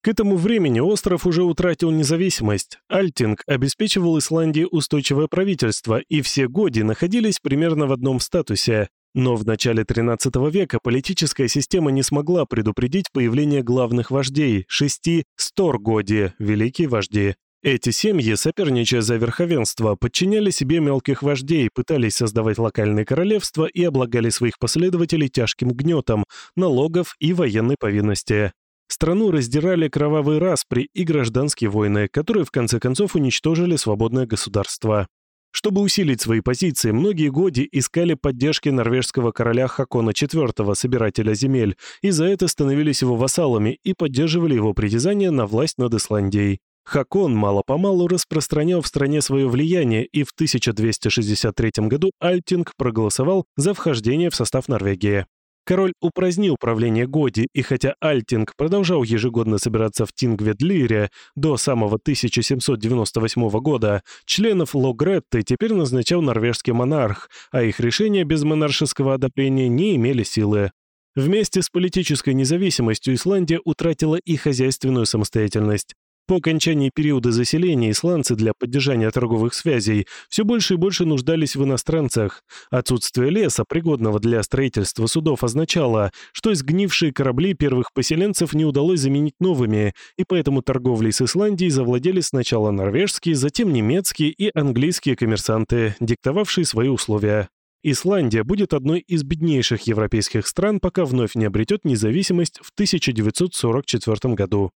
К этому времени остров уже утратил независимость. Альтинг обеспечивал Исландии устойчивое правительство, и все годи находились примерно в одном статусе. Но в начале XIII века политическая система не смогла предупредить появление главных вождей, шести сторгоди, великие вожди. Эти семьи, соперничая за верховенство, подчиняли себе мелких вождей, пытались создавать локальные королевства и облагали своих последователей тяжким гнетом, налогов и военной повинности. Страну раздирали кровавые распри и гражданские войны, которые в конце концов уничтожили свободное государство. Чтобы усилить свои позиции, многие годы искали поддержки норвежского короля Хакона IV, собирателя земель, и за это становились его вассалами и поддерживали его притязания на власть над Исландией. Хакон мало-помалу распространял в стране свое влияние, и в 1263 году Альтинг проголосовал за вхождение в состав Норвегии. Король упразднил правление Годи, и хотя Альтинг продолжал ежегодно собираться в Тингведлире до самого 1798 года, членов Логретты теперь назначал норвежский монарх, а их решения без монаршеского одобрения не имели силы. Вместе с политической независимостью Исландия утратила и хозяйственную самостоятельность. По окончании периода заселения исландцы для поддержания торговых связей все больше и больше нуждались в иностранцах. Отсутствие леса, пригодного для строительства судов, означало, что сгнившие корабли первых поселенцев не удалось заменить новыми, и поэтому торговлей с Исландией завладели сначала норвежские, затем немецкие и английские коммерсанты, диктовавшие свои условия. Исландия будет одной из беднейших европейских стран, пока вновь не обретет независимость в 1944 году.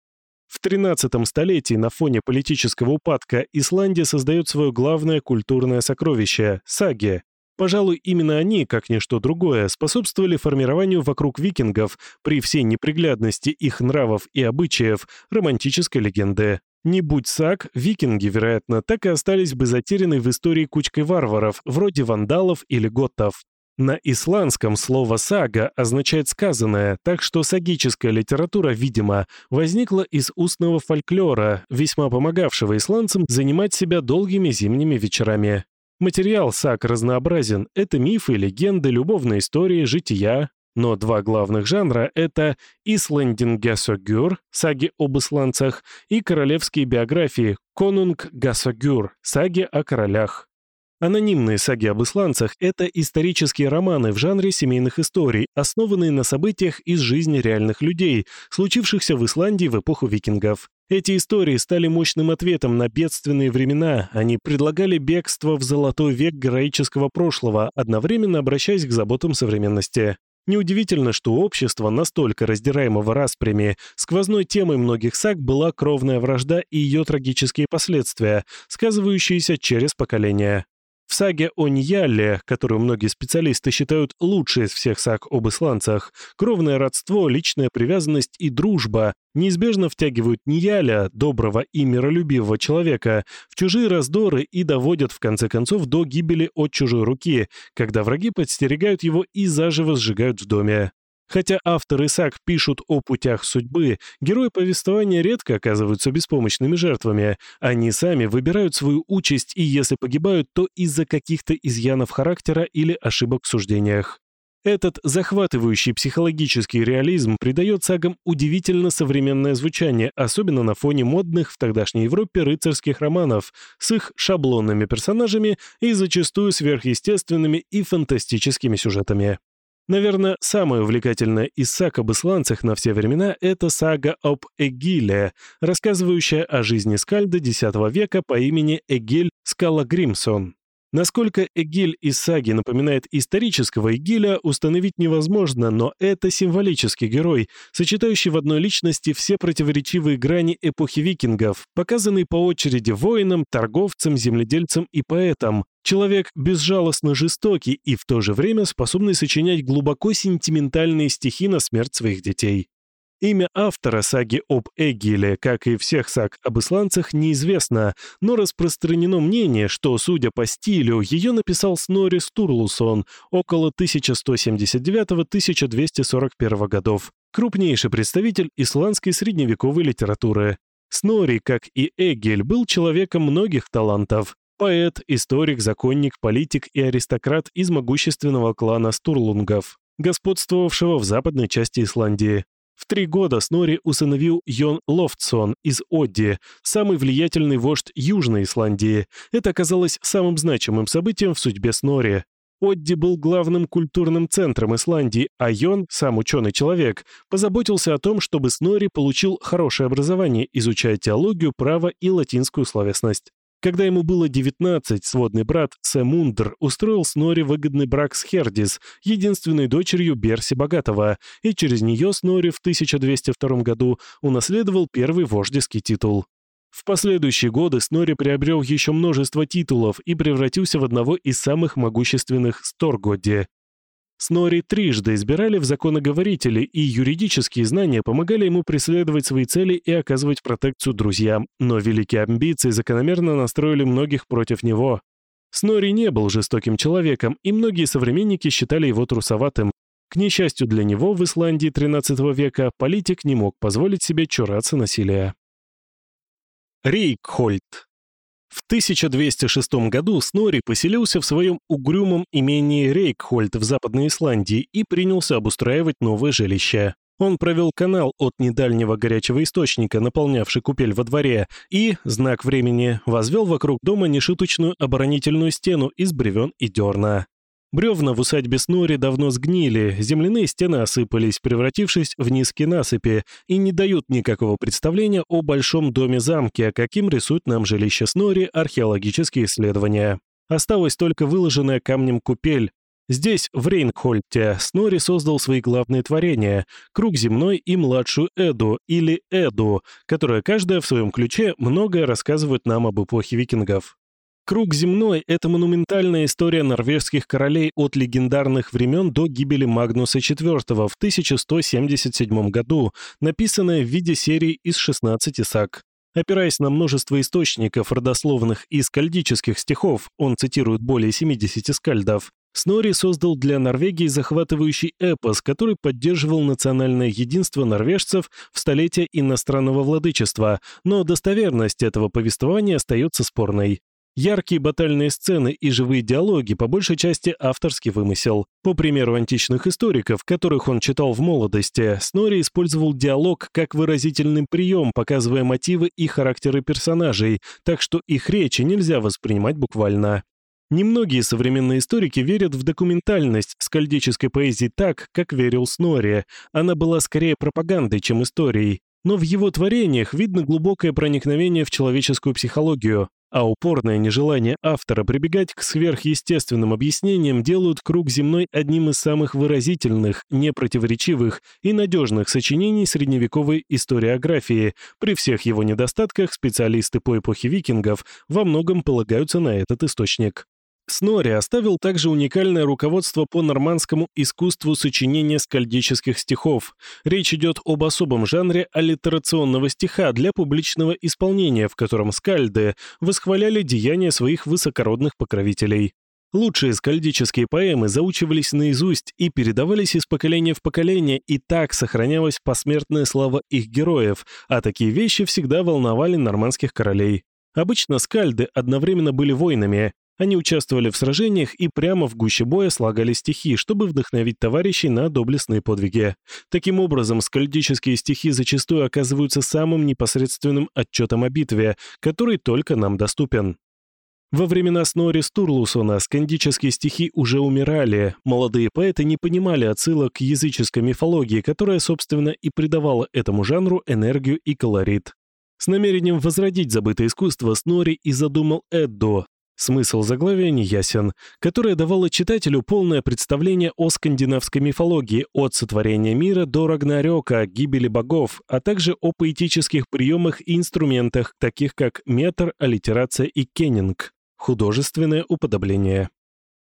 В 13 столетии на фоне политического упадка Исландия создает свое главное культурное сокровище – саги. Пожалуй, именно они, как ничто другое, способствовали формированию вокруг викингов, при всей неприглядности их нравов и обычаев, романтической легенды. Не будь саг, викинги, вероятно, так и остались бы затеряны в истории кучкой варваров, вроде вандалов или готтов. На исландском слово «сага» означает «сказанное», так что сагическая литература, видимо, возникла из устного фольклора, весьма помогавшего исландцам занимать себя долгими зимними вечерами. Материал саг разнообразен – это мифы, легенды, любовные истории, жития. Но два главных жанра – это «Исландингасогюр» – саги об исландцах, и королевские биографии «Конунг Гасогюр» – саги о королях. Анонимные саги об исландцах – это исторические романы в жанре семейных историй, основанные на событиях из жизни реальных людей, случившихся в Исландии в эпоху викингов. Эти истории стали мощным ответом на бедственные времена, они предлагали бегство в золотой век героического прошлого, одновременно обращаясь к заботам современности. Неудивительно, что общество, настолько раздираемого распрями, сквозной темой многих саг была кровная вражда и ее трагические последствия, сказывающиеся через поколения. В саге о Ньялле, которую многие специалисты считают лучшей из всех саг об исландцах, кровное родство, личная привязанность и дружба неизбежно втягивают Ньяля, доброго и миролюбивого человека, в чужие раздоры и доводят в конце концов до гибели от чужой руки, когда враги подстерегают его и заживо сжигают в доме. Хотя авторы саг пишут о путях судьбы, герои повествования редко оказываются беспомощными жертвами. Они сами выбирают свою участь, и если погибают, то из-за каких-то изъянов характера или ошибок в суждениях. Этот захватывающий психологический реализм придает сагам удивительно современное звучание, особенно на фоне модных в тогдашней Европе рыцарских романов с их шаблонными персонажами и зачастую сверхъестественными и фантастическими сюжетами. Наверное, самая увлекательная из саг об исландцах на все времена – это сага об Эгиле, рассказывающая о жизни скальда X века по имени Эгиль Скалагримсон. Насколько Эгиль из саги напоминает исторического Эгиля, установить невозможно, но это символический герой, сочетающий в одной личности все противоречивые грани эпохи викингов, показанный по очереди воинам, торговцам, земледельцам и поэтам. Человек безжалостно жестокий и в то же время способный сочинять глубоко сентиментальные стихи на смерть своих детей. Имя автора саги об Эгиле, как и всех саг об исландцах, неизвестно, но распространено мнение, что, судя по стилю, ее написал Снори Стурлусон около 1179-1241 годов, крупнейший представитель исландской средневековой литературы. Снори, как и Эгель, был человеком многих талантов. Поэт, историк, законник, политик и аристократ из могущественного клана Стурлунгов, господствовавшего в западной части Исландии. В три года Снори усыновил Йон Лофтсон из Одди, самый влиятельный вождь Южной Исландии. Это оказалось самым значимым событием в судьбе Снори. Одди был главным культурным центром Исландии, а Йон, сам ученый человек, позаботился о том, чтобы Снори получил хорошее образование, изучая теологию, право и латинскую словесность. Когда ему было 19, сводный брат Сэмундр устроил Снори выгодный брак с Хердис, единственной дочерью Берси Богатого, и через нее Снори в 1202 году унаследовал первый вождеский титул. В последующие годы Снори приобрел еще множество титулов и превратился в одного из самых могущественных Сторгоди. Снори трижды избирали в законоговорители, и юридические знания помогали ему преследовать свои цели и оказывать протекцию друзьям, но великие амбиции закономерно настроили многих против него. Снори не был жестоким человеком, и многие современники считали его трусоватым. К несчастью для него, в Исландии XIII века политик не мог позволить себе чураться насилия. Рейкхольд в 1206 году Снори поселился в своем угрюмом имении Рейкхольд в Западной Исландии и принялся обустраивать новое жилище. Он провел канал от недальнего горячего источника, наполнявший купель во дворе, и, знак времени, возвел вокруг дома нешуточную оборонительную стену из бревен и дерна. Бревна в усадьбе Снори давно сгнили, земляные стены осыпались, превратившись в низкие насыпи, и не дают никакого представления о большом доме-замке, каким рисуют нам жилище Снори археологические исследования. Осталась только выложенная камнем купель. Здесь, в Рейнхольте, Снори создал свои главные творения – круг земной и младшую Эду, или Эду, которая каждая в своем ключе многое рассказывает нам об эпохе викингов. Круг земной — это монументальная история норвежских королей от легендарных времен до гибели Магнуса IV в 1177 году, написанная в виде серии из 16 саг. Опираясь на множество источников родословных и скальдических стихов, он цитирует более 70 скальдов, Снори создал для Норвегии захватывающий эпос, который поддерживал национальное единство норвежцев в столетие иностранного владычества, но достоверность этого повествования остается спорной. Яркие батальные сцены и живые диалоги по большей части авторский вымысел. По примеру античных историков, которых он читал в молодости, Снори использовал диалог как выразительный прием, показывая мотивы и характеры персонажей, так что их речи нельзя воспринимать буквально. Немногие современные историки верят в документальность скальдической поэзии так, как верил Снори. Она была скорее пропагандой, чем историей. Но в его творениях видно глубокое проникновение в человеческую психологию а упорное нежелание автора прибегать к сверхъестественным объяснениям делают «Круг земной» одним из самых выразительных, непротиворечивых и надежных сочинений средневековой историографии. При всех его недостатках специалисты по эпохе викингов во многом полагаются на этот источник. Снори оставил также уникальное руководство по нормандскому искусству сочинения скальдических стихов. Речь идет об особом жанре аллитерационного стиха для публичного исполнения, в котором скальды восхваляли деяния своих высокородных покровителей. Лучшие скальдические поэмы заучивались наизусть и передавались из поколения в поколение, и так сохранялась посмертная слава их героев, а такие вещи всегда волновали нормандских королей. Обычно скальды одновременно были воинами, они участвовали в сражениях и прямо в гуще боя слагали стихи, чтобы вдохновить товарищей на доблестные подвиги. Таким образом, скальдические стихи зачастую оказываются самым непосредственным отчетом о битве, который только нам доступен. Во времена Снори Стурлусона скандические стихи уже умирали, молодые поэты не понимали отсылок к языческой мифологии, которая, собственно, и придавала этому жанру энергию и колорит. С намерением возродить забытое искусство Снори и задумал Эддо, Смысл заглавия неясен, которое давало читателю полное представление о скандинавской мифологии от сотворения мира до Рагнарёка, гибели богов, а также о поэтических приемах и инструментах, таких как метр, аллитерация и кеннинг, художественное уподобление.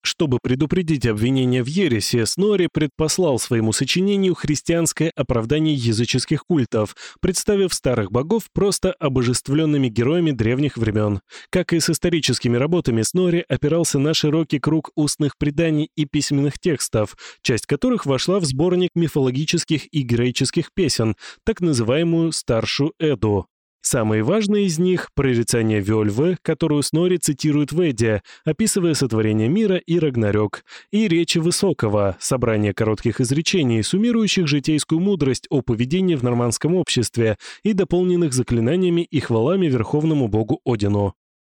Чтобы предупредить обвинения в ереси, Снори предпослал своему сочинению христианское оправдание языческих культов, представив старых богов просто обожествленными героями древних времен. Как и с историческими работами, Снори опирался на широкий круг устных преданий и письменных текстов, часть которых вошла в сборник мифологических и героических песен, так называемую «Старшую Эду». Самые важные из них — прорицание Вельвы, которую Снори цитирует в Эдде, описывая сотворение мира и Рагнарёк, и речи Высокого, собрание коротких изречений, суммирующих житейскую мудрость о поведении в нормандском обществе и дополненных заклинаниями и хвалами верховному богу Одину.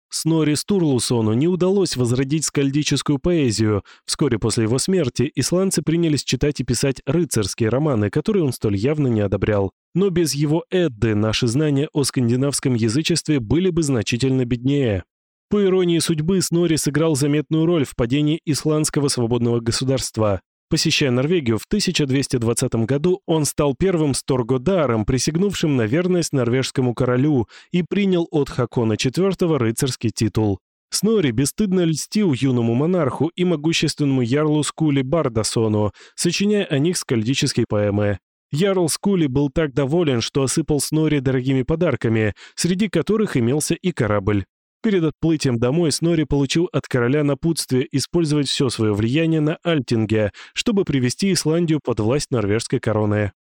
Снори Стурлусону не удалось возродить скальдическую поэзию. Вскоре после его смерти исландцы принялись читать и писать рыцарские романы, которые он столь явно не одобрял. Но без его Эдды наши знания о скандинавском язычестве были бы значительно беднее. По иронии судьбы, Снори сыграл заметную роль в падении исландского свободного государства. Посещая Норвегию в 1220 году, он стал первым сторгодаром, присягнувшим на верность норвежскому королю, и принял от Хакона IV рыцарский титул. Снори бесстыдно льстил юному монарху и могущественному ярлу Скули Бардасону, сочиняя о них скальдические поэмы. Ярл Скули был так доволен, что осыпал Снори дорогими подарками, среди которых имелся и корабль. Перед отплытием домой Снори получил от короля напутствие использовать все свое влияние на Альтинге, чтобы привести Исландию под власть норвежской короны.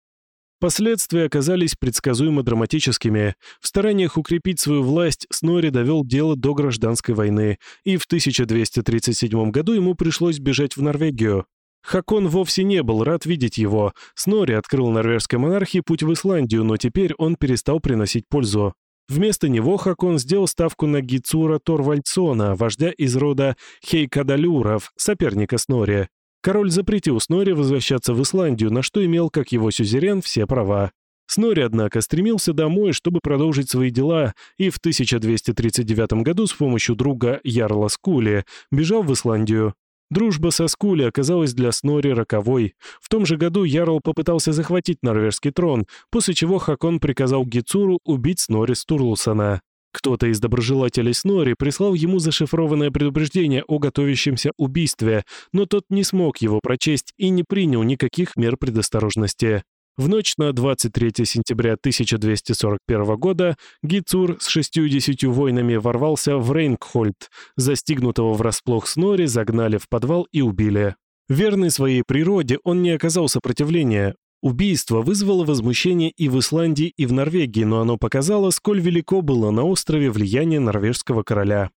Последствия оказались предсказуемо драматическими. В стараниях укрепить свою власть Снори довел дело до гражданской войны, и в 1237 году ему пришлось бежать в Норвегию. Хакон вовсе не был рад видеть его. Снори открыл норвежской монархии путь в Исландию, но теперь он перестал приносить пользу. Вместо него Хакон сделал ставку на Гицура Торвальдсона, вождя из рода Хейкадалюров, соперника Снори. Король запретил Снори возвращаться в Исландию, на что имел, как его сюзерен, все права. Снори, однако, стремился домой, чтобы продолжить свои дела, и в 1239 году с помощью друга Ярла Скули бежал в Исландию. Дружба со Скули оказалась для Снори роковой. В том же году Ярл попытался захватить норвежский трон, после чего Хакон приказал Гицуру убить Снори Стурлусона. Кто-то из доброжелателей Снори прислал ему зашифрованное предупреждение о готовящемся убийстве, но тот не смог его прочесть и не принял никаких мер предосторожности. В ночь на 23 сентября 1241 года Гицур с 60 воинами ворвался в Рейнгхольд. Застигнутого врасплох Снори загнали в подвал и убили. Верный своей природе, он не оказал сопротивления. Убийство вызвало возмущение и в Исландии, и в Норвегии, но оно показало, сколь велико было на острове влияние норвежского короля.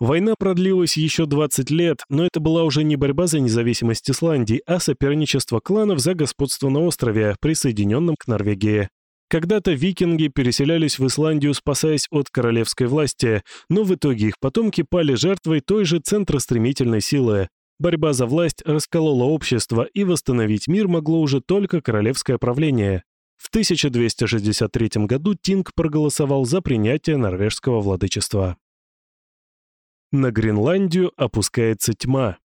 Война продлилась еще 20 лет, но это была уже не борьба за независимость Исландии, а соперничество кланов за господство на острове, присоединенном к Норвегии. Когда-то викинги переселялись в Исландию, спасаясь от королевской власти, но в итоге их потомки пали жертвой той же центростремительной силы. Борьба за власть расколола общество, и восстановить мир могло уже только королевское правление. В 1263 году Тинг проголосовал за принятие норвежского владычества. На Гренландию опускается тьма.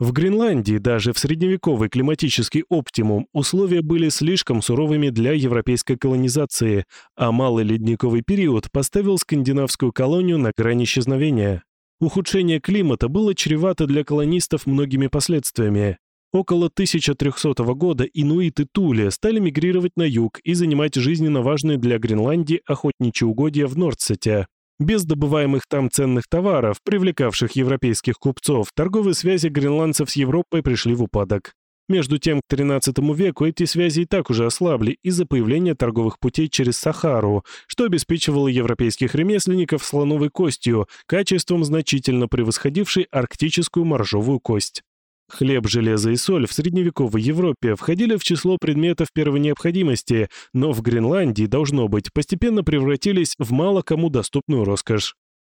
В Гренландии даже в средневековый климатический оптимум условия были слишком суровыми для европейской колонизации, а малый ледниковый период поставил скандинавскую колонию на грани исчезновения. Ухудшение климата было чревато для колонистов многими последствиями. Около 1300 года инуиты Тули стали мигрировать на юг и занимать жизненно важные для Гренландии охотничьи угодья в Нордсете. Без добываемых там ценных товаров, привлекавших европейских купцов, торговые связи гренландцев с Европой пришли в упадок. Между тем, к XIII веку эти связи и так уже ослабли из-за появления торговых путей через Сахару, что обеспечивало европейских ремесленников слоновой костью, качеством значительно превосходившей арктическую моржовую кость. Хлеб, железо и соль в средневековой Европе входили в число предметов первой необходимости, но в Гренландии, должно быть, постепенно превратились в мало кому доступную роскошь.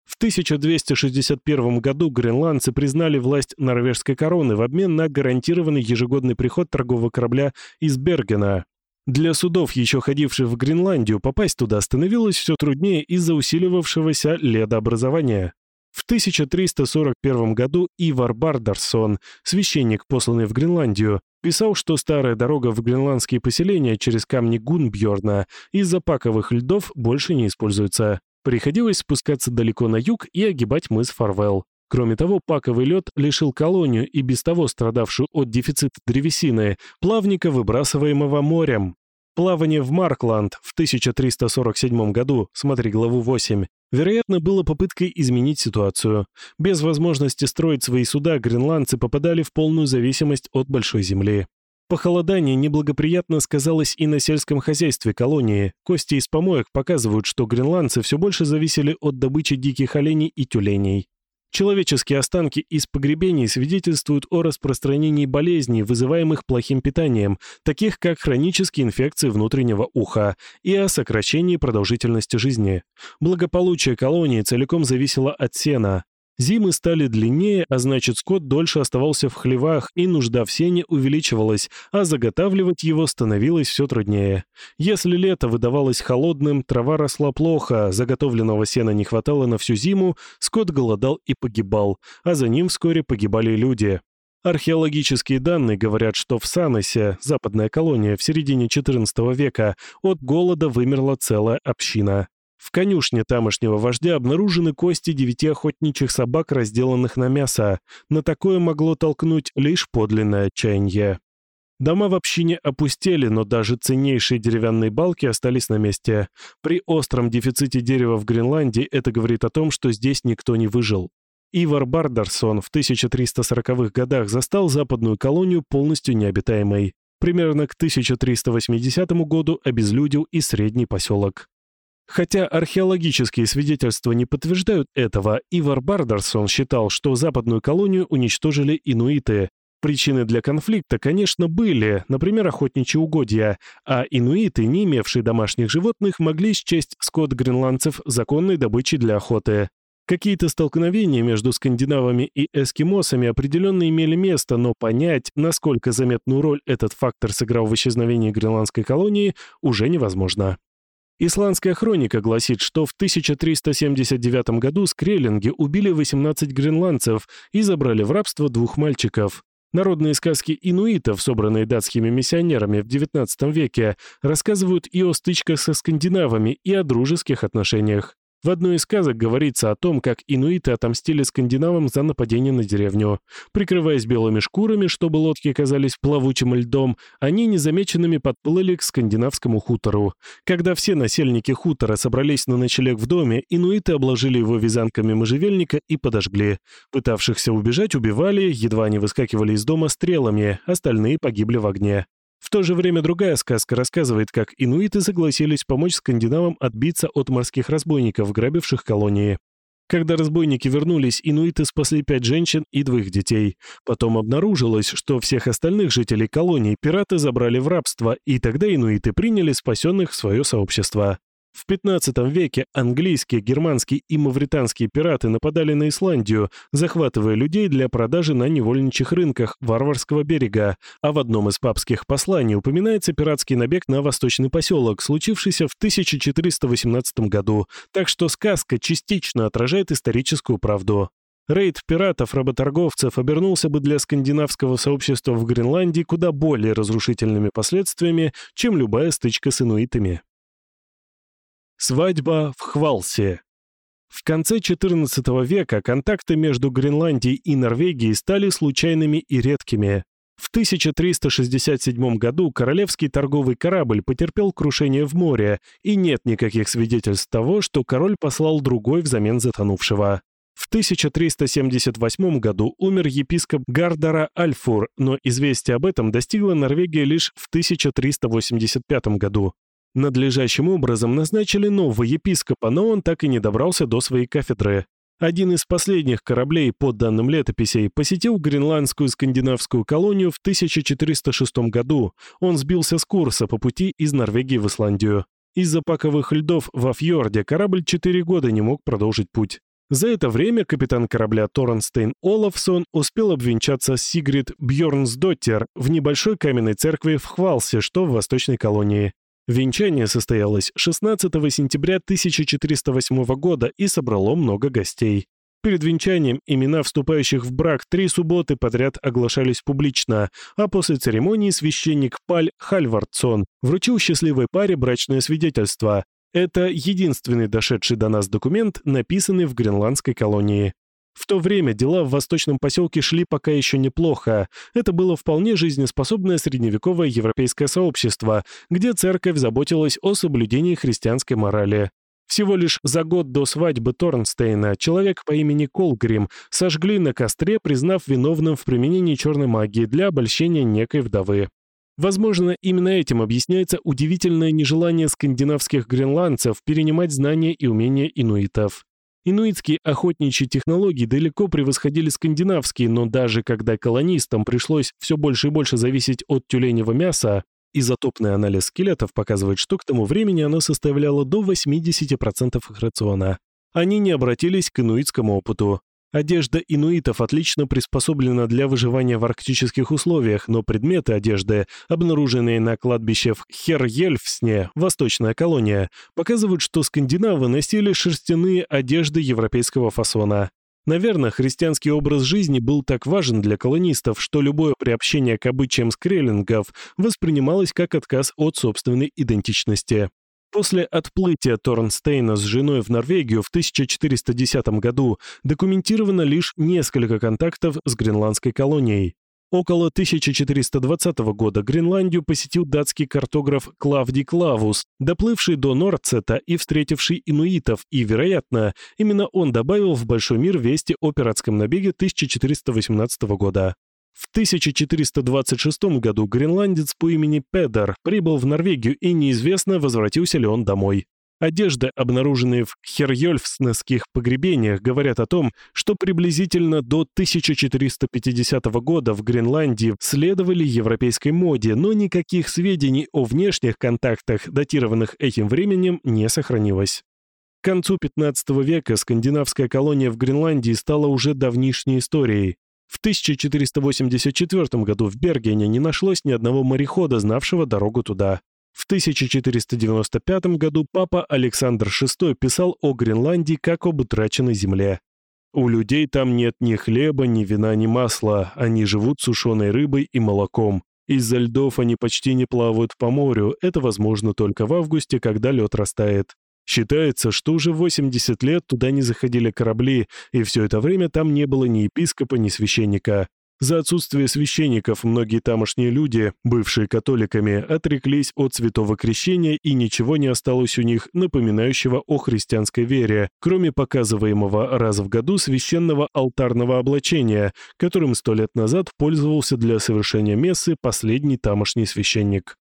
В 1261 году гренландцы признали власть норвежской короны в обмен на гарантированный ежегодный приход торгового корабля из Бергена. Для судов, еще ходивших в Гренландию, попасть туда становилось все труднее из-за усиливавшегося ледообразования. В 1341 году Ивар Бардарсон, священник, посланный в Гренландию, писал, что старая дорога в гренландские поселения через камни Гунбьорна из-за паковых льдов больше не используется. Приходилось спускаться далеко на юг и огибать мыс Фарвелл. Кроме того, паковый лед лишил колонию и без того страдавшую от дефицита древесины, плавника, выбрасываемого морем. Плавание в Маркланд в 1347 году, смотри главу 8, вероятно, было попыткой изменить ситуацию. Без возможности строить свои суда гренландцы попадали в полную зависимость от Большой Земли. Похолодание неблагоприятно сказалось и на сельском хозяйстве колонии. Кости из помоек показывают, что гренландцы все больше зависели от добычи диких оленей и тюленей. Человеческие останки из погребений свидетельствуют о распространении болезней, вызываемых плохим питанием, таких как хронические инфекции внутреннего уха, и о сокращении продолжительности жизни. Благополучие колонии целиком зависело от сена. Зимы стали длиннее, а значит скот дольше оставался в хлевах, и нужда в сене увеличивалась, а заготавливать его становилось все труднее. Если лето выдавалось холодным, трава росла плохо, заготовленного сена не хватало на всю зиму, скот голодал и погибал, а за ним вскоре погибали люди. Археологические данные говорят, что в Саносе, западная колония, в середине XIV века от голода вымерла целая община. В конюшне тамошнего вождя обнаружены кости девяти охотничьих собак, разделанных на мясо. На такое могло толкнуть лишь подлинное отчаяние. Дома в общине опустели, но даже ценнейшие деревянные балки остались на месте. При остром дефиците дерева в Гренландии это говорит о том, что здесь никто не выжил. Ивар Бардерсон в 1340-х годах застал западную колонию полностью необитаемой. Примерно к 1380 году обезлюдил и средний поселок. Хотя археологические свидетельства не подтверждают этого, Ивар Бардерсон считал, что западную колонию уничтожили инуиты. Причины для конфликта, конечно, были, например, охотничьи угодья, а инуиты, не имевшие домашних животных, могли счесть скот гренландцев законной добычей для охоты. Какие-то столкновения между скандинавами и эскимосами определенно имели место, но понять, насколько заметную роль этот фактор сыграл в исчезновении гренландской колонии, уже невозможно. Исландская хроника гласит, что в 1379 году скреллинги убили 18 гренландцев и забрали в рабство двух мальчиков. Народные сказки инуитов, собранные датскими миссионерами в XIX веке, рассказывают и о стычках со скандинавами, и о дружеских отношениях. В одной из сказок говорится о том, как инуиты отомстили скандинавам за нападение на деревню. Прикрываясь белыми шкурами, чтобы лодки казались плавучим льдом, они незамеченными подплыли к скандинавскому хутору. Когда все насельники хутора собрались на ночлег в доме, инуиты обложили его вязанками можжевельника и подожгли. Пытавшихся убежать убивали, едва они выскакивали из дома стрелами, остальные погибли в огне. В то же время другая сказка рассказывает, как инуиты согласились помочь скандинавам отбиться от морских разбойников, грабивших колонии. Когда разбойники вернулись, инуиты спасли пять женщин и двоих детей. Потом обнаружилось, что всех остальных жителей колонии пираты забрали в рабство, и тогда инуиты приняли спасенных в свое сообщество. В 15 веке английские, германские и мавританские пираты нападали на Исландию, захватывая людей для продажи на невольничьих рынках Варварского берега, а в одном из папских посланий упоминается пиратский набег на восточный поселок, случившийся в 1418 году, так что сказка частично отражает историческую правду. Рейд пиратов-работорговцев обернулся бы для скандинавского сообщества в Гренландии куда более разрушительными последствиями, чем любая стычка с инуитами. Свадьба в Хвалсе. В конце XIV века контакты между Гренландией и Норвегией стали случайными и редкими. В 1367 году королевский торговый корабль потерпел крушение в море, и нет никаких свидетельств того, что король послал другой взамен затонувшего. В 1378 году умер епископ Гардара Альфур, но известие об этом достигло Норвегии лишь в 1385 году. Надлежащим образом назначили нового епископа, но он так и не добрался до своей кафедры. Один из последних кораблей, по данным летописей, посетил гренландскую скандинавскую колонию в 1406 году. Он сбился с курса по пути из Норвегии в Исландию. Из-за паковых льдов во фьорде корабль четыре года не мог продолжить путь. За это время капитан корабля Торренстейн Олафсон успел обвенчаться с Сигрид Бьорнсдоттер в небольшой каменной церкви в Хвалсе, что в восточной колонии. Венчание состоялось 16 сентября 1408 года и собрало много гостей. Перед венчанием имена вступающих в брак три субботы подряд оглашались публично, а после церемонии священник Паль Хальвардсон вручил счастливой паре брачное свидетельство. Это единственный дошедший до нас документ, написанный в гренландской колонии. В то время дела в восточном поселке шли пока еще неплохо. Это было вполне жизнеспособное средневековое европейское сообщество, где церковь заботилась о соблюдении христианской морали. Всего лишь за год до свадьбы Торнстейна человек по имени Колгрим сожгли на костре, признав виновным в применении черной магии для обольщения некой вдовы. Возможно, именно этим объясняется удивительное нежелание скандинавских гренландцев перенимать знания и умения инуитов. Инуитские охотничьи технологии далеко превосходили скандинавские, но даже когда колонистам пришлось все больше и больше зависеть от тюленевого мяса, изотопный анализ скелетов показывает, что к тому времени оно составляло до 80% их рациона. Они не обратились к инуитскому опыту. Одежда инуитов отлично приспособлена для выживания в арктических условиях, но предметы одежды, обнаруженные на кладбище в Херьельфсне, восточная колония, показывают, что скандинавы носили шерстяные одежды европейского фасона. Наверное, христианский образ жизни был так важен для колонистов, что любое приобщение к обычаям скреллингов воспринималось как отказ от собственной идентичности. После отплытия Торнстейна с женой в Норвегию в 1410 году документировано лишь несколько контактов с гренландской колонией. Около 1420 года Гренландию посетил датский картограф Клавдий Клавус, доплывший до Нордсета и встретивший инуитов, и, вероятно, именно он добавил в большой мир вести о пиратском набеге 1418 года. В 1426 году гренландец по имени Педер прибыл в Норвегию и неизвестно, возвратился ли он домой. Одежды, обнаруженные в Херьёльфснесских погребениях, говорят о том, что приблизительно до 1450 года в Гренландии следовали европейской моде, но никаких сведений о внешних контактах, датированных этим временем, не сохранилось. К концу 15 века скандинавская колония в Гренландии стала уже давнишней историей. В 1484 году в Бергене не нашлось ни одного морехода, знавшего дорогу туда. В 1495 году папа Александр VI писал о Гренландии как об утраченной земле. «У людей там нет ни хлеба, ни вина, ни масла, они живут сушеной рыбой и молоком. Из-за льдов они почти не плавают по морю, это возможно только в августе, когда лед растает. Считается, что уже 80 лет туда не заходили корабли, и все это время там не было ни епископа, ни священника. За отсутствие священников многие тамошние люди, бывшие католиками, отреклись от святого крещения и ничего не осталось у них, напоминающего о христианской вере, кроме показываемого раз в году священного алтарного облачения, которым сто лет назад пользовался для совершения мессы последний тамошний священник.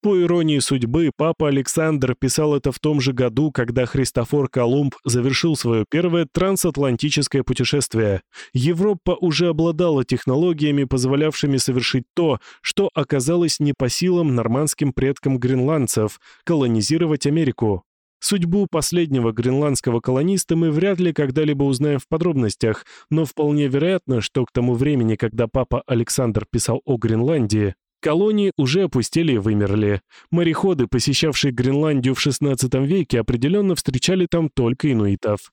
По иронии судьбы, папа Александр писал это в том же году, когда Христофор Колумб завершил свое первое трансатлантическое путешествие. Европа уже обладала технологиями, позволявшими совершить то, что оказалось не по силам нормандским предкам гренландцев – колонизировать Америку. Судьбу последнего гренландского колониста мы вряд ли когда-либо узнаем в подробностях, но вполне вероятно, что к тому времени, когда папа Александр писал о Гренландии, Колонии уже опустили и вымерли. Мореходы, посещавшие Гренландию в XVI веке, определенно встречали там только инуитов.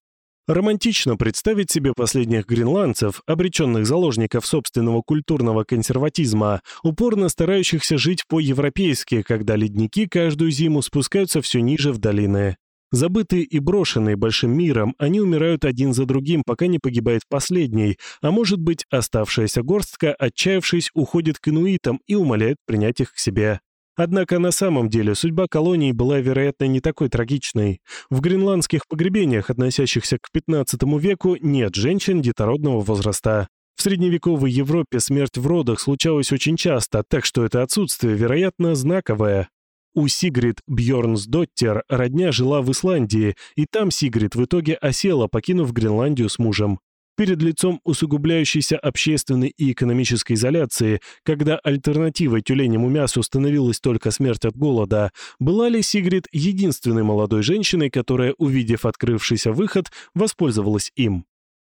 Романтично представить себе последних гренландцев, обреченных заложников собственного культурного консерватизма, упорно старающихся жить по-европейски, когда ледники каждую зиму спускаются все ниже в долины. Забытые и брошенные большим миром, они умирают один за другим, пока не погибает последний, а может быть, оставшаяся горстка, отчаявшись, уходит к инуитам и умоляет принять их к себе. Однако на самом деле судьба колонии была, вероятно, не такой трагичной. В гренландских погребениях, относящихся к 15 веку, нет женщин детородного возраста. В средневековой Европе смерть в родах случалась очень часто, так что это отсутствие, вероятно, знаковое. У Сигрид Бьорнсдоттер родня жила в Исландии, и там Сигрид в итоге осела, покинув Гренландию с мужем. Перед лицом усугубляющейся общественной и экономической изоляции, когда альтернативой тюленему мясу становилась только смерть от голода, была ли Сигрид единственной молодой женщиной, которая, увидев открывшийся выход, воспользовалась им?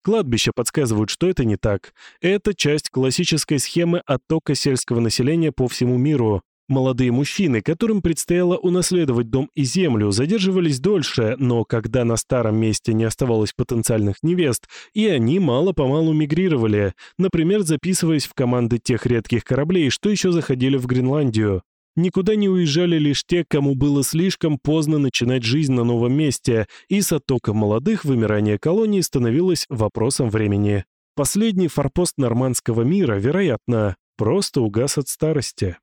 Кладбища подсказывают, что это не так. Это часть классической схемы оттока сельского населения по всему миру. Молодые мужчины, которым предстояло унаследовать дом и землю, задерживались дольше, но когда на старом месте не оставалось потенциальных невест, и они мало-помалу мигрировали, например, записываясь в команды тех редких кораблей, что еще заходили в Гренландию. Никуда не уезжали лишь те, кому было слишком поздно начинать жизнь на новом месте, и с оттоком молодых вымирание колонии становилось вопросом времени. Последний форпост нормандского мира, вероятно, просто угас от старости.